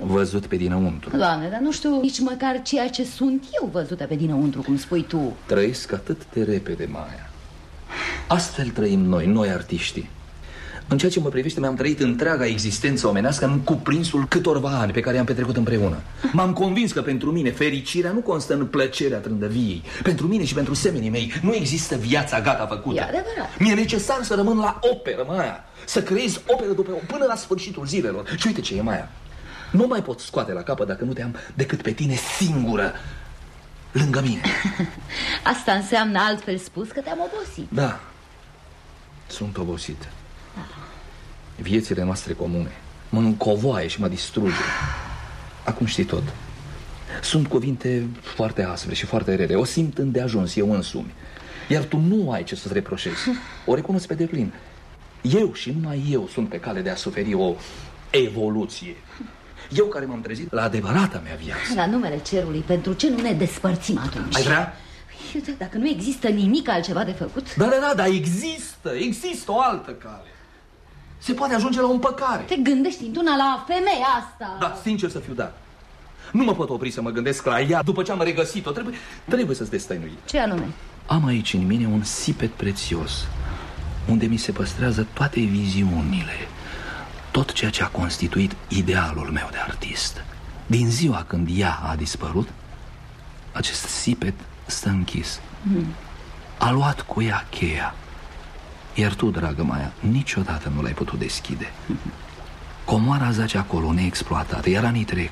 văzut pe dinăuntru. Doamne, dar nu știu nici măcar ceea ce sunt eu văzută pe dinăuntru, cum spui tu. Trăiesc atât de repede, Maia. Astfel trăim noi, noi artiștii în ceea ce mă privește, mi-am trăit întreaga existență omenească în cuprinsul câtorva ani pe care i-am petrecut împreună. M-am convins că pentru mine fericirea nu constă în plăcerea trândăviei. Pentru mine și pentru semenii mei nu există viața gata făcută. E adevărat. Mi-e necesar să rămân la operă, Maia. Să creez operă după până la sfârșitul zilelor. Și uite ce e, Maia. Nu mai pot scoate la capăt dacă nu te-am decât pe tine singură lângă mine. Asta înseamnă altfel spus că te-am obosit. Da, sunt obosit. Viețile noastre comune. Mă încovoaie și mă distruge. Acum știi tot. Sunt cuvinte foarte aspre și foarte rele. O simt îndeajuns eu însumi. Iar tu nu ai ce să-ți reproșezi. O recunosc pe deplin. Eu și numai eu sunt pe cale de a suferi o evoluție. Eu care m-am trezit la adevărata mea viață. La numele cerului, pentru ce nu ne despărțim atunci? Ai vrea? Dacă nu există nimic altceva de făcut? Da, da, da, dar există, există o altă cale se poate ajunge la o împăcare. Te gândești într-una la femeia asta. Da, sincer să fiu, da. Nu mă pot opri să mă gândesc la ea după ce am regăsit-o. Trebuie, trebuie să-ți destăinui. Ce anume? Am aici în mine un sipet prețios, unde mi se păstrează toate viziunile, tot ceea ce a constituit idealul meu de artist. Din ziua când ea a dispărut, acest sipet stă închis. Mm. A luat cu ea cheia iar tu, dragă Maia, niciodată nu l-ai putut deschide. Comoara zace acolo, neexploatată, iar anii trec.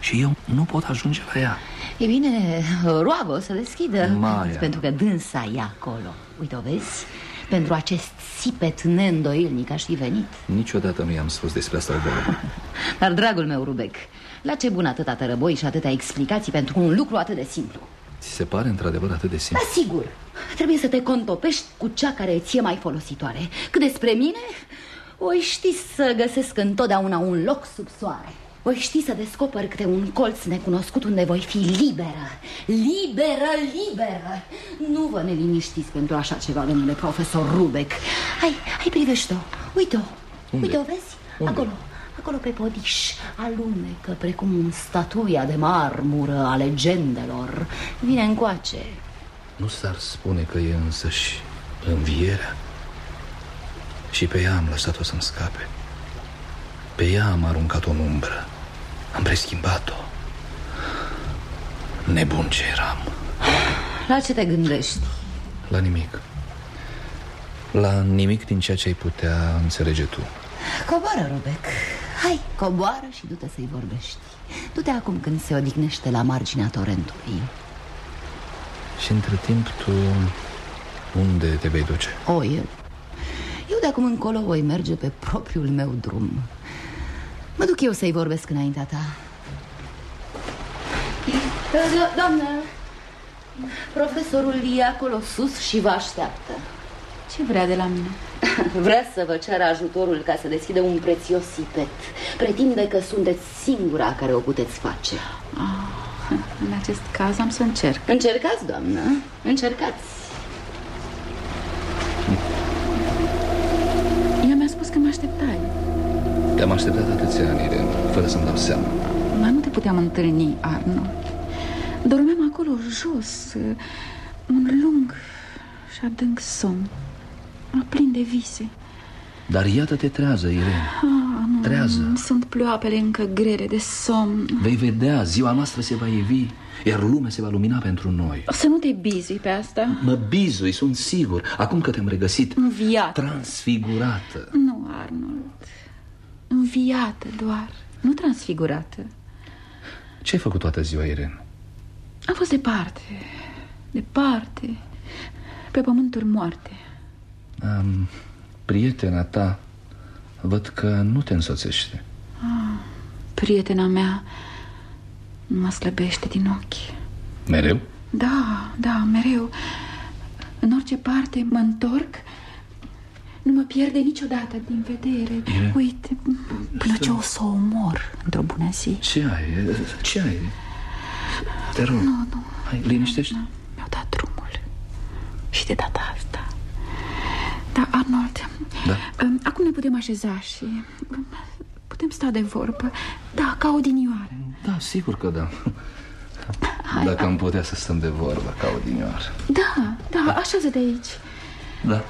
Și eu nu pot ajunge la ea. E bine, roagă să deschidă Maia. Pentru că dânsa e acolo. Uite, o vezi? Pentru acest sipet neîndoilnic aș fi venit. Niciodată nu i-am spus despre asta Dar, dragul meu, Rubec La ce bun atâta tărăboi și atâtea explicații pentru un lucru atât de simplu? Ți se pare într-adevăr atât de simplu? Da, sigur Trebuie să te contopești cu cea care ți-e mai folositoare. Cât despre mine, o ști să găsesc întotdeauna un loc sub soare. O ști să descoperi câte un colț necunoscut unde voi fi liberă. Liberă, liberă. Nu vă neliniștiți pentru așa ceva, domnule profesor Rubec. Hai, hai privește-o, uite-o. Uite-o, vezi? Unde? Acolo, acolo pe podiș. Alunecă precum statuia de marmură a legendelor. Vine încoace nu s-ar spune că e însăși învierea? Și pe ea am lăsat-o să-mi scape. Pe ea am aruncat-o în umbră. Am preschimbat-o Nebun ce eram. La ce te gândești? La nimic. La nimic din ceea ce ai putea înțelege tu. Coboară, Rubec. Hai, coboară și du-te să-i vorbești. Du-te acum când se odihnește la marginea torentului și între timp tu unde te vei duce? O, eu? Eu de acum încolo voi merge pe propriul meu drum Mă duc eu să-i vorbesc înaintea ta Do Doamnă, profesorul e acolo sus și vă așteaptă Ce vrea de la mine? Vrea să vă ceară ajutorul ca să deschide un prețios sipet Pretinde că sunteți singura care o puteți face ah. În acest caz am să încerc. Încercați, doamnă, încercați. Ea mi-a spus că mă așteptai. Te-am așteptat atâția ani, Irene, fără să-mi dau seama. Dar nu te puteam întâlni, Arnold Dormeam acolo jos Un lung și adânc somn Plin de vise Dar iată-te trează, Irene. Ah, nu, Trează. Sunt ploapele încă grele de somn. Vei vedea, ziua noastră se va evi Iar lumea se va lumina pentru noi. Să nu te bizui pe asta. Mă bizui, sunt sigur. Acum că te-am regăsit Înviată. Transfigurată. Nu, Arnold. Înviată doar. Nu transfigurată. Ce ai făcut toată ziua, Irene? Am fost departe. Departe. Pe pământuri moarte. Um, Prietena ta Văd că nu te însoțește. Ah, Prietena mea Mă slăbește din ochi. Mereu? Da, da, mereu. În orice parte mă întorc Nu mă pierde niciodată din vedere. E... Uite, până ce o să o omor într-o bună zi. Ce ai? Ce ai? Te rog. Nu, nu. Hai, liniștește. Mi-au dat drumul Și de data asta. Da, Arnold da. Acum ne putem așeza și Putem sta de vorbă. Da, ca odinioară. Da, sigur că da. Hai, Dacă am putea să stăm de vorbă ca odinioară. Da, da, așează de aici. Da.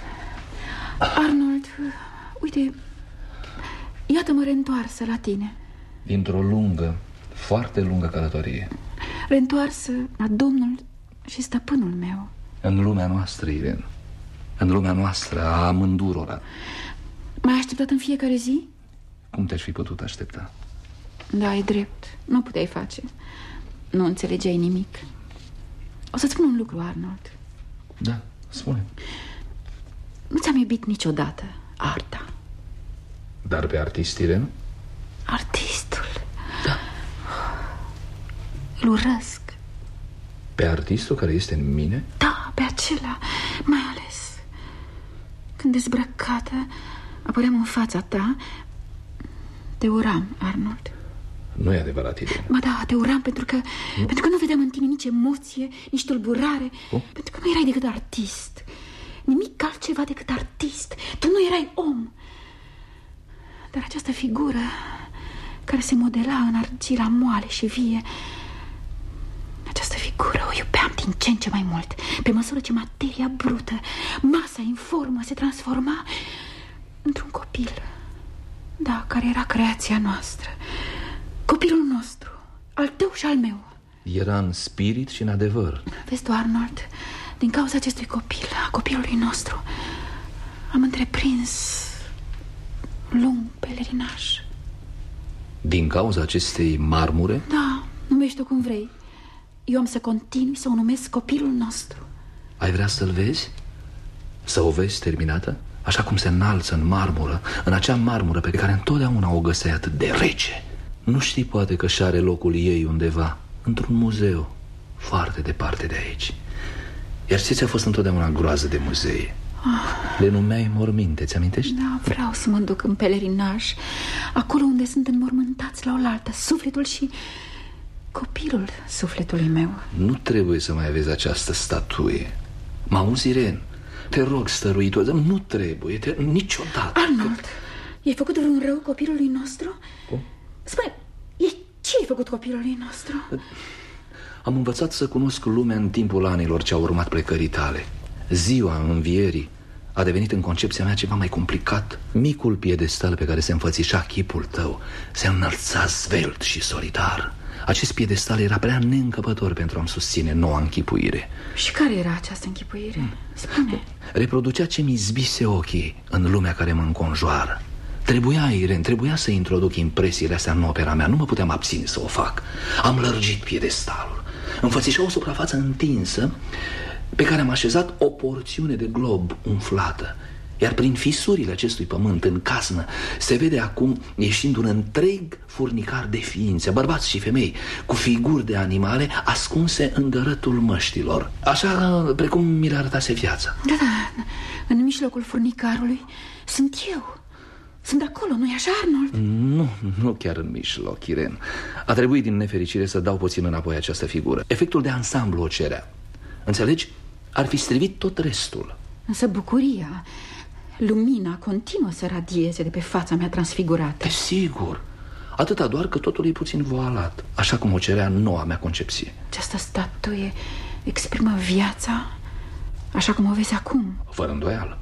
Arnold, uite Iată-mă reîntoarsă la tine. Dintr-o lungă, foarte lungă călătorie. Reîntoarsă la Domnul și stăpânul meu. În lumea noastră, Irene În lumea noastră, a amândurora. M-ai așteptat în fiecare zi? Cum te-aș fi putut aștepta? Da, e drept, nu puteai face. Nu înțelegeai nimic. O să-ți spun un lucru, Arnold. Da, spune. Nu ți-am iubit niciodată arta. Dar pe artist, Irene? Artistul. Da. Îl urăsc. Pe artistul care este în mine? Da, pe acela. Mai ales Când dezbrăcată. Apăream în fața ta. Te uram, Arnold. Nu e adevărat, Irene Ba da, te uram pentru că nu? Pentru că nu vedeam în tine nici emoție Nici tulburare. Oh? Pentru că nu erai decât artist. Nimic altceva decât artist. Tu nu erai om. Dar această figură Care se modela în argila moale și vie Această figură o iubeam din ce în ce mai mult. Pe măsură ce materia brută Masa informă se transforma Într-un copil. Da, care era creația noastră. Copilul nostru Al tău și al meu. Era în spirit și în adevăr. Vezi tu, Arnold Din cauza acestui copil, a copilului nostru Am întreprins Lung pelerinaj. Din cauza acestei marmure? Da, numește-o cum vrei Eu am să continui să o numesc copilul nostru Ai vrea să-l vezi? Să o vezi terminată? Așa cum se înalță în marmură În acea marmură pe care întotdeauna o găseai atât de rece Nu știi poate că și-are locul ei undeva Într-un muzeu Foarte departe de aici Iar ce ți-a fost întotdeauna groază de muzee? Ah. Le numeai morminte, ți-amintești? Da, vreau să mă duc în pelerinaj Acolo unde sunt înmormântați la oaltă Sufletul și copilul sufletului meu Nu trebuie să mai vezi această statuie Mă auzi, Irene? Te rog, stăruitor, nu trebuie, te... niciodată Arnold, că... i-ai făcut vreun rău copilului nostru? Cum? Spune, ce ai făcut copilului nostru? Am învățat să cunosc lumea în timpul anilor ce au urmat plecării tale Ziua învierii a devenit în concepția mea ceva mai complicat Micul piedestal pe care se înfățișa chipul tău Se înălța zvelt și solidar Acest piedestal era prea neîncăpător pentru a-mi susține noua închipuire. Și care era această închipuire? Hmm. Spune. Reproducea ce mi zbise ochii în lumea care mă înconjoară. Trebuia, Irene, trebuia să introduc impresiile astea în opera mea. Nu mă puteam abține să o fac. Am lărgit piedestalul. Înfățișa o suprafață întinsă Pe care am așezat o porțiune de glob umflată iar prin fisurile acestui pământ în casnă Se vede acum ieșind un întreg furnicar de ființe Bărbați și femei Cu figuri de animale ascunse în dărătul măștilor. Așa precum mi le arătase viața. Da, da, în mijlocul furnicarului sunt eu. Sunt acolo, nu-i așa, Arnold? Nu, nu chiar în mijloc, Iren. A trebuit din nefericire să dau puțin înapoi această figură. Efectul de ansamblu o cerea. Înțelegi? Ar fi strivit tot restul. Însă bucuria, lumina continuă să radieze de pe fața mea transfigurată. Sigur Atâta doar că totul e puțin voalat Așa cum o cerea noua mea concepție. Această statuie exprimă viața Așa cum o vezi acum. Fără îndoială.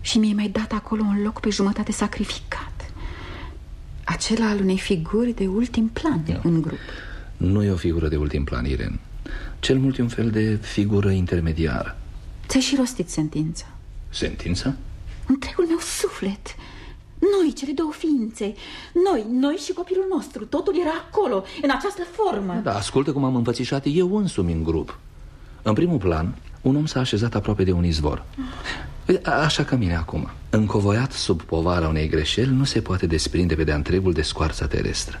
Și mi-ai mai dat acolo un loc pe jumătate sacrificat. Acela al unei figuri de ultim plan no. în grup. Nu e o figură de ultim plan, Iren. Cel mult e un fel de figură intermediară. Ți-ai și rostit sentința Sentința? Întregul meu suflet. Noi, cele două ființe. Noi, noi și copilul nostru. Totul era acolo, în această formă. Da, ascultă cum am înfățișat eu însumi în grup. În primul plan, un om s-a așezat aproape de un izvor. Așa ca mine acum. Încovoiat sub povara unei greșeli Nu se poate desprinde pe de întregul de scoarța terestră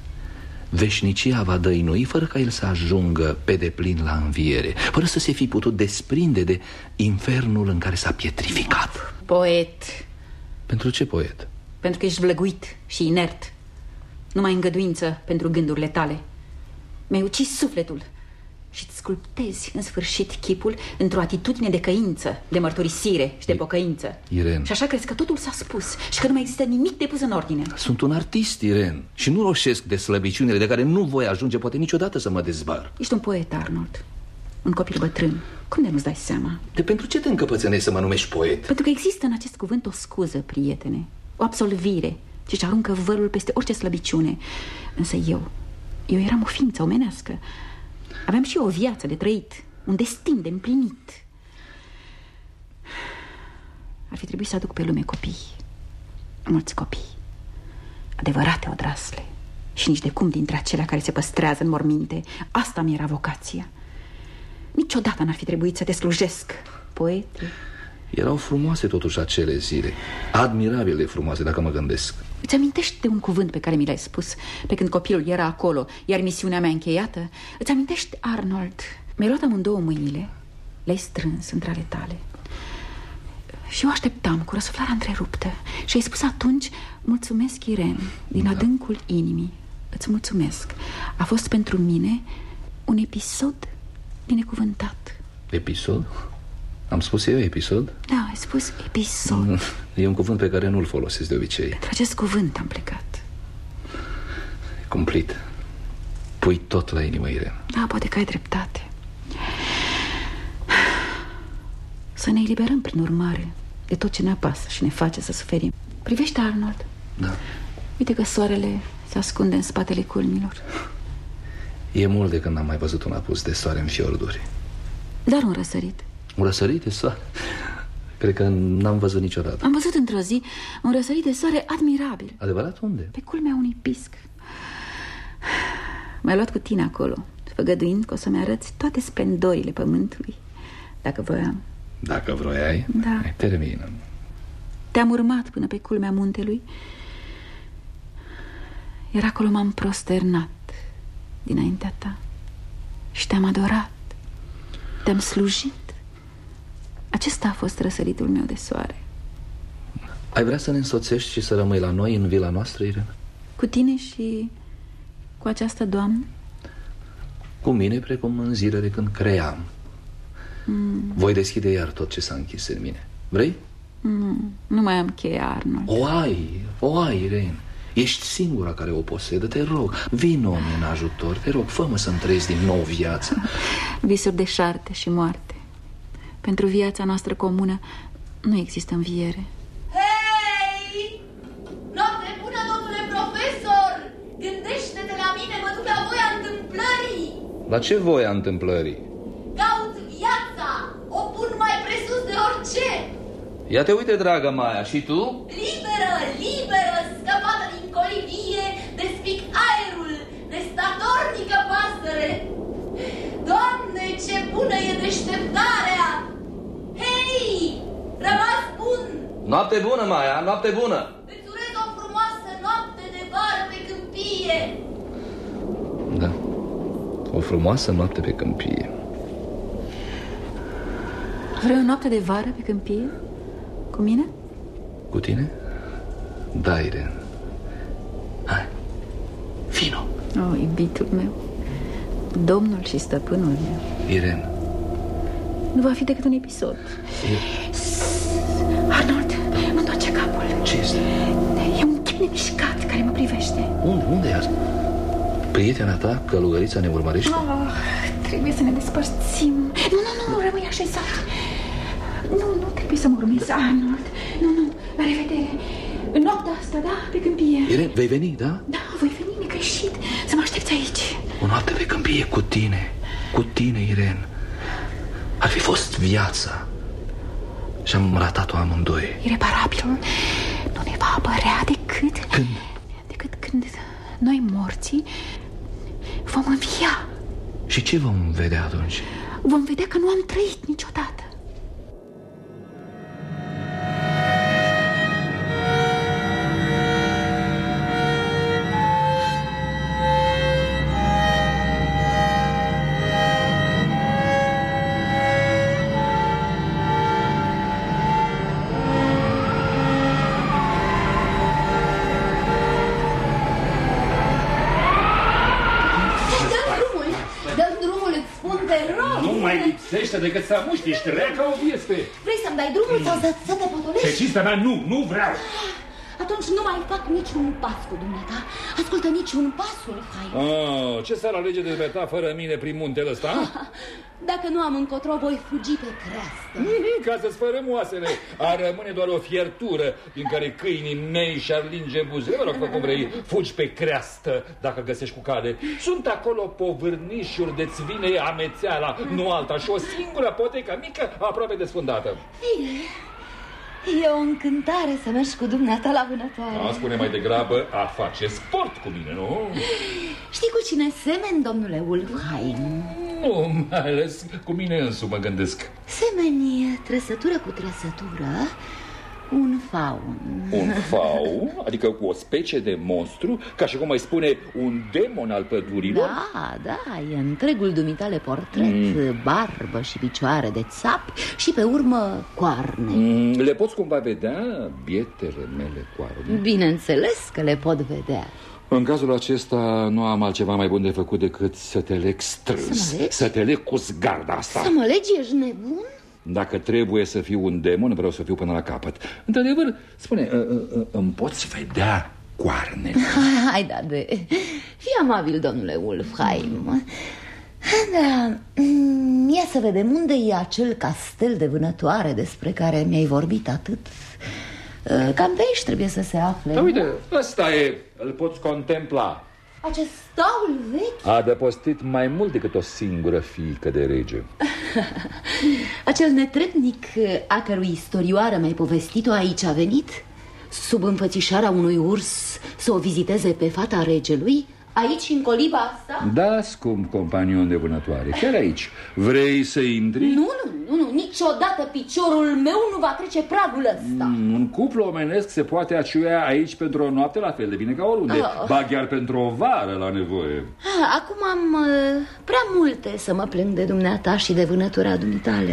Veșnicia va dăinui fără ca el să ajungă pe deplin la înviere Fără să se fi putut desprinde de infernul în care s-a pietrificat. Poet. Pentru ce poet? Pentru că ești vlăguit și inert. Nu mai îngăduință pentru gândurile tale. Mi-ai ucis sufletul și îți sculptezi în sfârșit chipul într-o atitudine de căință, de mărturisire și de pocăință. Iren. Și așa crezi că totul s-a spus și că nu mai există nimic de pus în ordine. Sunt un artist, Iren, și nu roșesc de slăbiciunile de care nu voi ajunge poate niciodată să mă dezbar. Ești un poet, Arnold. Un copil bătrân. Cum de nu-ți dai seama? De pentru ce te încăpățânezi să mă numești poet? Pentru că există în acest cuvânt o scuză, prietene. O absolvire ce-și aruncă vărul peste orice slăbiciune. Însă eu, eu eram o ființă omenească. Aveam și o viață de trăit, un destin de împlinit. Ar fi trebuit să aduc pe lume copii, mulți copii, adevărate odrasle și nici de cum dintre acelea care se păstrează în morminte. Asta mi era vocația. Niciodată n-ar fi trebuit să te slujesc, poete. Erau frumoase totuși acele zile Admirabil de frumoase, dacă mă gândesc Îți amintești de un cuvânt pe care mi l-ai spus Pe când copilul era acolo Iar misiunea mea încheiată? Îți amintești, Arnold? Mi-ai luat amândouă mâinile Le-ai strâns între ale tale. Și eu așteptam cu răsuflarea întreruptă. Și ai spus atunci Mulțumesc, Iren, din da. adâncul inimii. Îți mulțumesc. A fost pentru mine un episod binecuvântat. Episod? Am spus eu episod? Da, ai spus episod. E un cuvânt pe care nu-l folosesc de obicei. Pentru acest cuvânt am plecat. Cumplit. Pui tot la inimă, Irene. Da, poate că ai dreptate. Să ne eliberăm prin urmare De tot ce ne apasă și ne face să suferim. Privește, Arnold. Da. Uite că soarele se ascunde în spatele culmilor. E mult de când am mai văzut un apus de soare în fiorduri. Dar un răsărit un răsărit de soare? Cred că n-am văzut niciodată. Am văzut într-o zi un răsărit de soare admirabil. Adevărat? Unde? Pe culmea unui pisc. M-ai luat cu tine acolo Făgăduind că o să-mi arăți toate splendorile pământului Dacă voiam. Dacă vroiai? Da. Termină. Te-am urmat până pe culmea muntelui. Iar acolo m-am prosternat Dinaintea ta. Și te-am adorat. Te-am slujit acesta a fost răsăritul meu de soare. Ai vrea să ne însoțești și să rămâi la noi în vila noastră, Irene? Cu tine și cu această doamnă? Cu mine precum în zilele când cream. Mm. Voi deschide iar tot ce s-a închis în mine. Vrei? Mm, nu mai am cheia, Arnold. O ai, o ai, Irene. Ești singura care o posedă, te rog. Vino în ajutor, te rog, fă-mă să-mi trăiesc din nou viața. Visuri de șarte și moarte pentru viața noastră comună nu există înviere. Hei! Noapte bună, domnule profesor! Gândește-te la mine, mă duc la voia întâmplării! La ce voia întâmplării? Caut viața! O pun mai presus de orice! Ia te uite, dragă Maia, și tu? Liberă, liberă, scăpată din colivie, despic aerul, nestatornică pasăre! Doamne, ce bună e deșteptarea! Hei! Rămas bun! Noapte bună, Maia, noapte bună! Îți urez o frumoasă noapte de vară pe câmpie! Da, o frumoasă noapte pe câmpie. Vrei o noapte de vară pe câmpie? Cu mine? Cu tine? Da, Irene Hai, vino Oh, iubitul meu Domnul și stăpânul meu Irene Nu va fi decât un episod Arnold, Ce este? E un chip nemișcat care mă privește. Unde, unde e asta? Prietena ta, călugărița, ne urmărește? oh, Trebuie să ne despărțim. Nu, nu, nu, nu, rămâi așezat Nu, nu trebuie să mă urmezi, Arnold. Nu, nu, la revedere. În noaptea asta, da, pe câmpie. Irene, vei veni, da? Da, voi veni negreșit. Să mă aștepți aici. O noapte pe câmpie cu tine Cu tine, Irene. Ar fi fost viața. Și am ratat-o amândoi. Ireparabil. Nu ne va apărea decât Când? Decât când noi morții Vom învia Și ce vom vedea atunci? Vom vedea că nu am trăit niciodată mai lipsește decât să muști, ești rea ca o vieste. Vrei să-mi dai drumul sau să, să te Pe potolești? cinstea mea, nu, nu vreau. Atunci nu mai fac niciun pas cu dumneata. Ascultă niciun pasul, hai. Oh, ce s-ar alege de ta fără mine prin muntele ăsta? Dacă nu am încotro, voi fugi pe creastă. Ca să-ți fărăm oasele Ar rămâne doar o fiertură Din care câinii mei și-ar linge buzele Mă rog, fă cum vrei, fugi pe creastă Dacă găsești cu cale Sunt acolo povârnișuri de-ți țvine amețeala Nu alta și o singură potecă mică Aproape desfundată E o încântare să mergi cu dumneata la vânătoare. A, spune mai degrabă A face sport cu mine, nu? Știi cu cine semeni, domnule Wolfheim? Nu, mai ales cu mine însumi mă gândesc Semeni trăsătură cu trăsătură un faun. Un fau, adică cu o specie de monstru Ca și cum ai spune un demon al pădurilor Da, da, e întregul dumitale portret mm. Barbă și picioare de țap Și pe urmă coarne Mm, Le poți cumva vedea bietele mele coarne? Bineînțeles că le pot vedea În cazul acesta nu am altceva mai bun de făcut decât să te leg strâns Să mă legi? Să te leg cu zgarda asta Să mă legi, ești nebun? Dacă trebuie să fiu un demon, vreau să fiu până la capăt. Într-adevăr, spune, uh, uh, uh, îmi poți vedea coarnele? Hai, hai, da, de... Fii amabil, domnule Wolfheim. Da, mm, ia să vedem unde e acel castel de vânătoare despre care mi-ai vorbit atât. Uh, Cam pe aici trebuie să se afle Da, nu? uite, ăsta e, îl poți contempla Acest staul vechi? A adăpostit mai mult decât o singură fiică de rege. Acel netrebnic a cărui istorioară mi-ai povestit-o aici a venit Sub înfățișarea unui urs să o viziteze pe fata regelui Aici, în coliba asta? Da, scump companion de vânătoare, chiar aici Vrei să intri? Nu, nu, nu, nu, niciodată piciorul meu nu va trece pragul ăsta Mm, Un cuplu omenesc se poate aciuia aici pentru o noapte la fel de bine ca oriunde Oh. Ba chiar pentru o vară la nevoie Ah, Acum am uh, prea multe să mă plâng de dumneata și de vânătura dumitale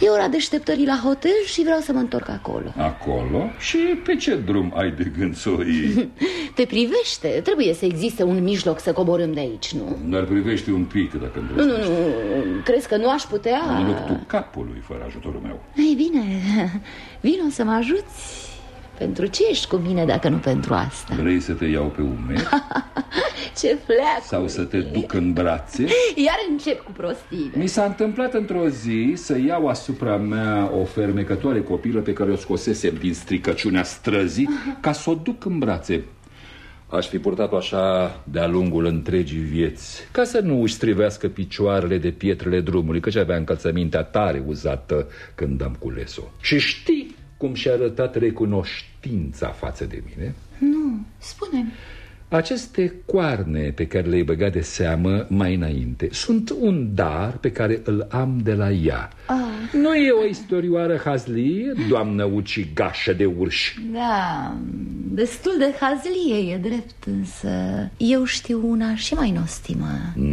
E ora deșteptării la hotel și vreau să mă întorc acolo Acolo? Și pe ce drum ai de gând să o iei? Te privește, trebuie să existe un mijloc să coborâm de aici, nu? Dar privește un pic dacă îmi Nu, nu, nu, crezi că nu aș putea? În luptul capului fără ajutorul meu Ei bine, vino să mă ajuți Pentru ce ești cu mine dacă nu pentru asta? Vrei să te iau pe umeri? Ce fleac Sau să te duc în brațe? Iar încep cu prostii Mi s-a întâmplat într-o zi să iau asupra mea o fermecătoare copilă pe care o scosesem din stricăciunea străzii ca să o duc în brațe. Aș fi purtat-o așa de-a lungul întregii vieți, ca să nu își strivească picioarele de pietrele drumului, căci avea încălțămintea tare uzată când am cules-o. Și știi cum și-a arătat recunoștința față de mine? Nu, spune Aceste coarne pe care le-ai băgat de seamă mai înainte sunt un dar pe care îl am de la ea. Ah. Nu e o istorioară hazlie, doamnă ucigașă de urși. Da, destul de hazlie e drept Însă eu știu una și mai nostimă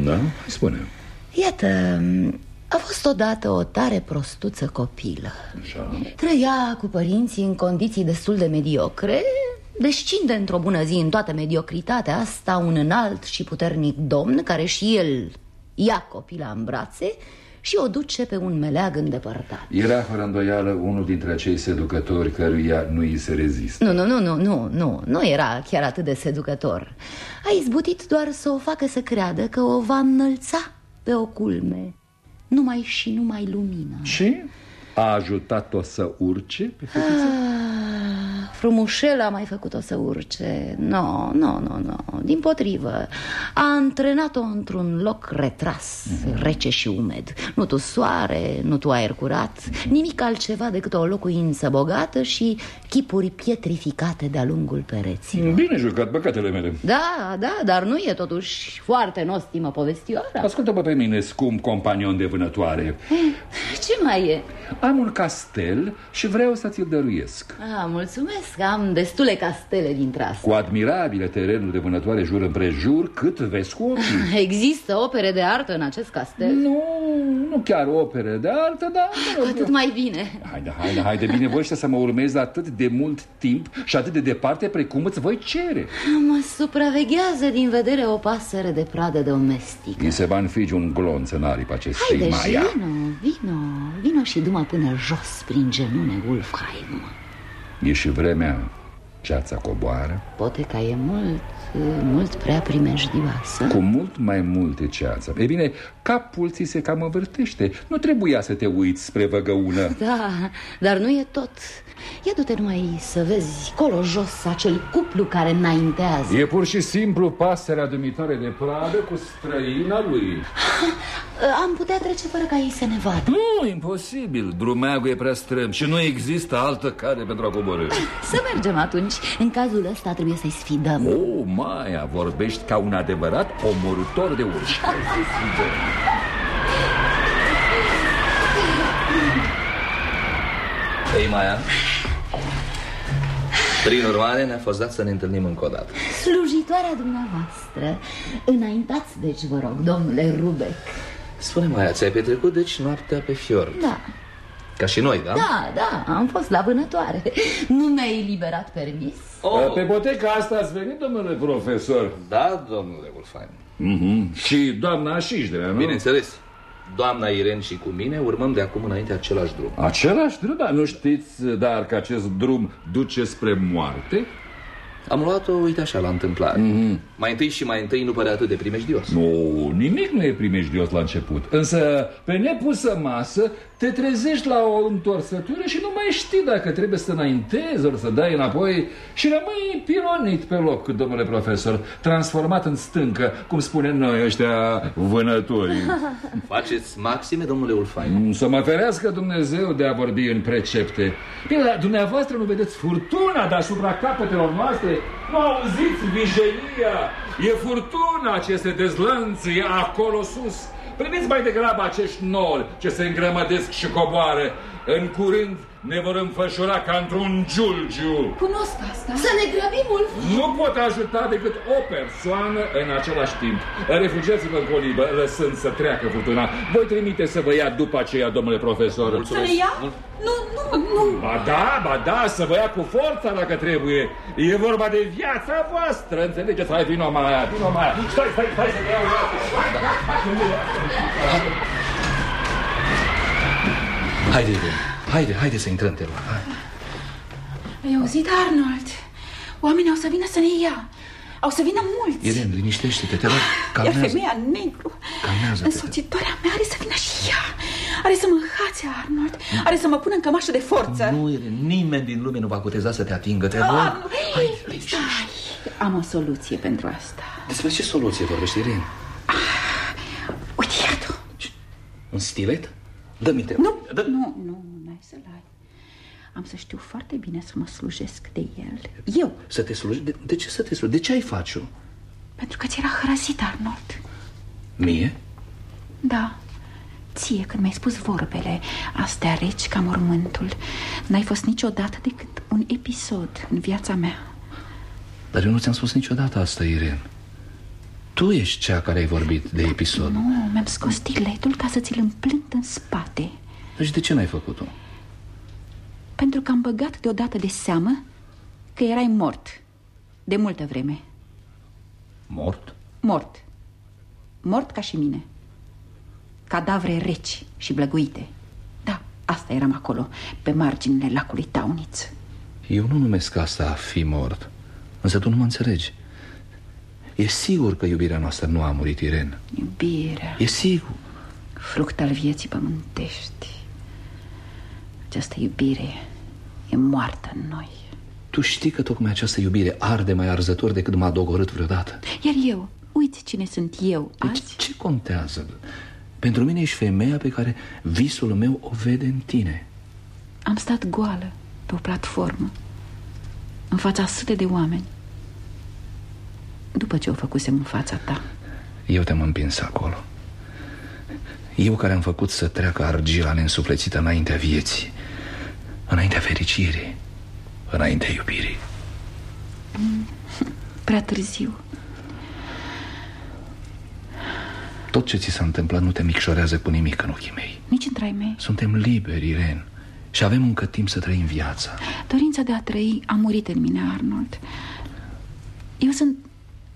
Da? Spune. Iată, a fost odată o tare prostuță copilă Așa. Trăia cu părinții în condiții destul de mediocre descinde într-o bună zi în toată mediocritatea asta un înalt și puternic domn care și el ia copila în brațe și o duce pe un meleag îndepărtat. Era fără îndoială unul dintre acei seducători căruia nu îi se rezistă. Nu, nu, nu, nu, nu, nu, nu era chiar atât de seducător. A izbutit doar să o facă să creadă că o va înălța pe o culme, numai și numai lumină. Și a ajutat-o să urce pe fetiță? Ah, frumușel a mai făcut-o să urce. Nu, nu, nu, nu Din potrivă A antrenat-o într-un loc retras Rece și umed. Nu tu soare, nu tu aer curat Nimic altceva decât o locuință bogată Și chipuri pietrificate de-a lungul pereților. Bine jucat, băcatele mele. Da, da, dar nu e totuși foarte nostimă povestioară Ascultă-mă pe mine, scump companion de vânătoare. Ce mai e? Am un castel și vreau să ți-l dăruiesc. Ah, mulțumesc, am destule castele dintre astea Cu admirabile terenuri de vânătoare jur împrejur Cât vezi cu ochii. Există opere de artă în acest castel? Nu, nu chiar opere de artă, dar... mă rog, Atât mai bine. Haide, haide, haide, binevoiește să mă urmezi atât de mult timp și atât de departe precum îți voi cere. Mă supraveghează din vedere o pasăre de pradă domestică. Mi se va înfige un glonț în aripa acestei Haide, Maia. vino, vino, vino și du-mă până jos prin genune Wolfheim E și vremea, ceața coboară. Poteca e mult, mult prea primejdioasă. Cu mult mai multe ceață. E bine, capul ți se cam învârtește. Nu trebuia să te uiți spre văgăună. Da, dar nu e tot Ia du-te numai să vezi colo jos acel cuplu care înaintează. E pur și simplu pasărea dumitoare de pradă cu străina lui. Am putea trece fără ca ei să ne vadă. Nu, imposibil. Drumeagul e prea strâm și nu există altă cale pentru a coborâ. Să mergem atunci. În cazul ăsta trebuie să-i sfidăm. O, Maia, vorbești ca un adevărat omorător de urși Ei, Maia Prin urmare ne-a fost dat să ne întâlnim încă o dată. Slujitoarea dumneavoastră Înaintați, deci, vă rog, domnule Rubec. Spune, Maia, ți-ai petrecut deci noaptea pe fiord Da, Ca și noi, da? da, da, am fost la vânătoare. Nu mi-ai eliberat permis? Oh, Pe boteca asta ați venit, domnule profesor? Da, domnule Wolfheim. Mm-hmm. Și doamna Așișdrea, nu? Bineînțeles Doamna Iren și cu mine urmăm de acum înainte același drum Același drum, dar nu știți, dar că acest drum duce spre moarte? Am luat-o, uite așa, la întâmplare mm-hmm. Mai întâi și mai întâi nu părea atât de primejdios. Nu, nimic nu e primejdios la început. Însă, pe nepusă masă, te trezești la o întorsătură și nu mai știi dacă trebuie să înaintezi ori să dai înapoi Și rămâi pironit pe loc, domnule profesor Transformat în stâncă, cum spunem noi ăștia vânătorii. Faceți maxime, domnule Wolfheim Să mă ferească Dumnezeu de a vorbi în precepte. Bine, dar dumneavoastră nu vedeți furtuna deasupra capetelor noastre? Nu auziți vijelia? E furtuna ce se dezlănțuie acolo sus. Priviți mai degrabă acești nori ce se îngrămădesc și coboară În curând ne vor înfășura ca într-un giulgiu. Cunosc asta. Să ne grăbim, Ulf Nu pot ajuta decât o persoană în același timp. Refugiați-vă în colibă, lăsând să treacă furtuna. Voi trimite să vă ia după aceea, domnule profesor. Să le ia? Nu, nu, nu. Ba da, ba da, să vă ia cu forța dacă trebuie. E vorba de viața voastră, înțelegeți? Hai, vino mai aia, vino mai aia Stai, stai, stai să te iau Haide, Iren, haide, haide să intrăm, te rog Hai. Ai auzit, Arnold? Oamenii au să vină să ne ia Au să vină mulți Iren, liniștește-te, te rog, Iar calmează femeia în negru Calmează-te. Însoțitoarea mea are să vină și ea Are să mă înhațe, Arnold Are să mă pună în cămașă de forță Nu, Iren, nimeni din lume nu va cuteza să te atingă, te rog Arnold, Hai, ei, liniște. stai Am o soluție pentru asta Despre ce soluție vorbești, Iren? Uite, iată Un stilet? Dă-mi te Nu, Dă... nu, nu, n-ai să-l ai. Am să știu foarte bine să mă slujesc de el. Eu, Să te sluji? De, de ce să te sluji? De ce ai face-o? pentru că ți era hărăzit, Arnold. Mie? Da, ție când mi-ai spus vorbele astea reci ca mormântul. N-ai fost niciodată decât un episod în viața mea. Dar eu nu ți-am spus niciodată asta, Iren Tu ești cea care ai vorbit de episod. Nu, mi-am scos stiletul ca să ți-l împlânt în spate. Deci de ce n-ai făcut-o? Pentru că am băgat deodată de seamă că erai mort De multă vreme. Mort? Mort. Mort ca și mine. Cadavre reci și blăguite. Da, asta eram acolo Pe marginile lacului Tauniț. Eu nu numesc asta a fi mort Însă tu nu mă înțelegi E sigur că iubirea noastră nu a murit, Iren Iubirea. E sigur. Fruct al vieții pământești. Această iubire e moartă în noi. Tu știi că tocmai această iubire arde mai arzător decât m-a dogorât vreodată. Iar eu, uite cine sunt eu deci, azi. Ce contează? Pentru mine ești femeia pe care visul meu o vede în tine. Am stat goală pe o platformă În fața sute de oameni După ce o făcusem în fața ta. Eu te-am împins acolo. Eu care am făcut să treacă argila neînsuflețită înaintea vieții Înaintea fericirii Înaintea iubirii. Prea târziu. Tot ce ți s-a întâmplat nu te micșorează cu nimic în ochii mei. Nici în trai mei. Suntem liberi, Iren Și avem încă timp să trăim viața. Dorința de a trăi a murit în mine, Arnold. Eu sunt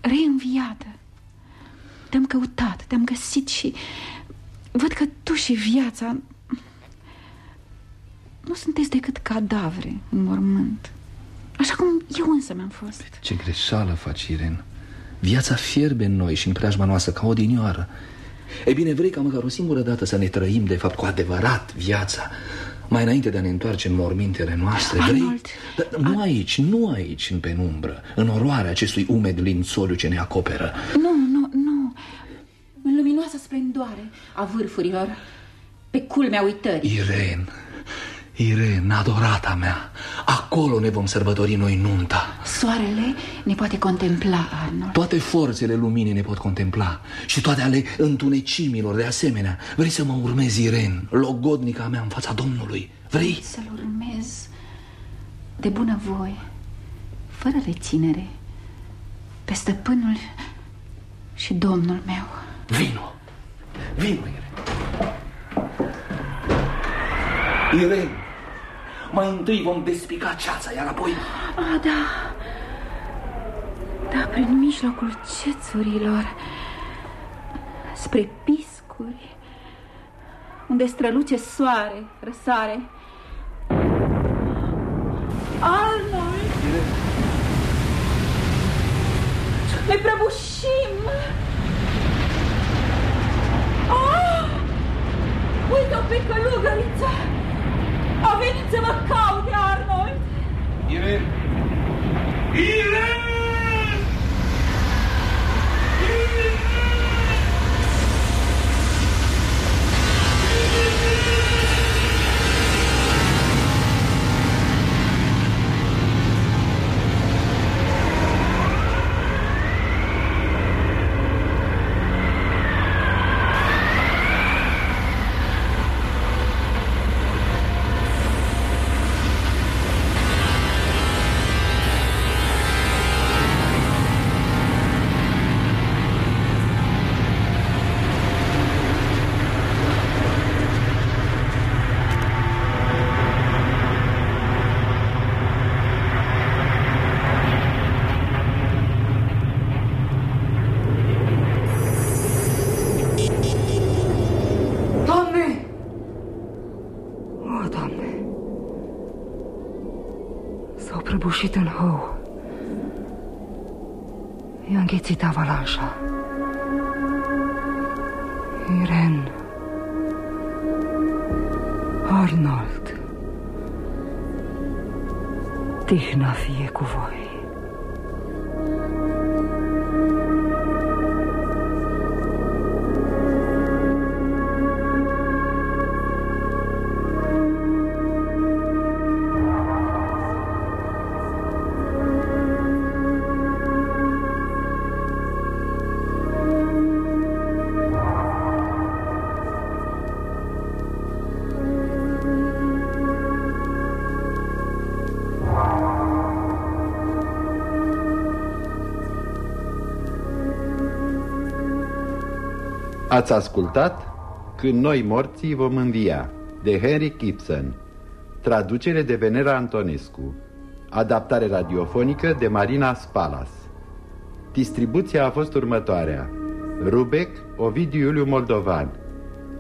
reînviată. Te-am căutat, te-am găsit și Văd că tu și viața Nu sunteți decât cadavre în mormânt. Așa cum eu însă mi-am fost. Ce greșeală faci, Iren. Viața fierbe în noi și în preajma noastră ca o dinioară E bine, vrei ca măcar o singură dată să ne trăim, de fapt, cu adevărat viața Mai înainte de a ne întoarce în mormintele noastre Arnold. Vrei? Dar nu aici, nu aici, în penumbră În oroarea acestui umed lințoliu ce ne acoperă Nu, nu, nu În luminoasă splendoare a vârfurilor Pe culmea uitării Iren, Iren, adorata mea Acolo ne vom sărbători noi nunta. Soarele ne poate contempla, Arnold. Toate forțele luminii ne pot contempla Și toate ale întunecimilor de asemenea. Vrei să mă urmezi, Iren, logodnica mea în fața Domnului? Vrei? Să-l urmez de bună voie Fără reținere Pe stăpânul și domnul meu. Vino, vino, Iren Iren, mai întâi vom despica ceața, iar apoi... A, da. Da, prin mijlocul cețurilor Spre piscuri Unde străluce soare, răsare Arnold Ne prăbușim! Ah! Uite-o pe călugăriță A venit să mă caute, Arnold Iren! Iren! Prăbușit în hău. I-a înghețit avalanșa. Iren. Arnold. Tihna fie cu voi. Ați ascultat Când noi morții vom învia de Henry Gibson. Traducere de Venera Antonescu. Adaptare radiofonică de Marina Spalas. Distribuția a fost următoarea. Rubec, Ovidiu Iuliu Moldovan.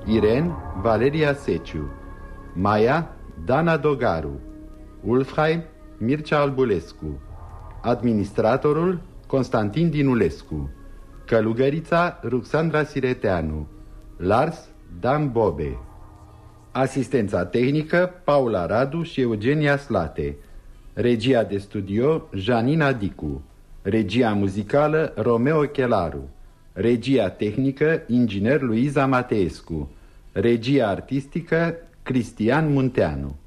Iren, Valeria Seciu. Maia, Dana Dogaru. Ulfheim, Mircea Albulescu. Administratorul, Constantin Dinulescu Călugărița, Ruxandra Sireteanu. Lars, Dan Bobe. Asistența tehnică, Paula Radu și Eugenia Slate. Regia de studio, Janina Dicu. Regia muzicală, Romeo Chelaru. Regia tehnică, inginer Luiza Mateescu. Regia artistică, Cristian Munteanu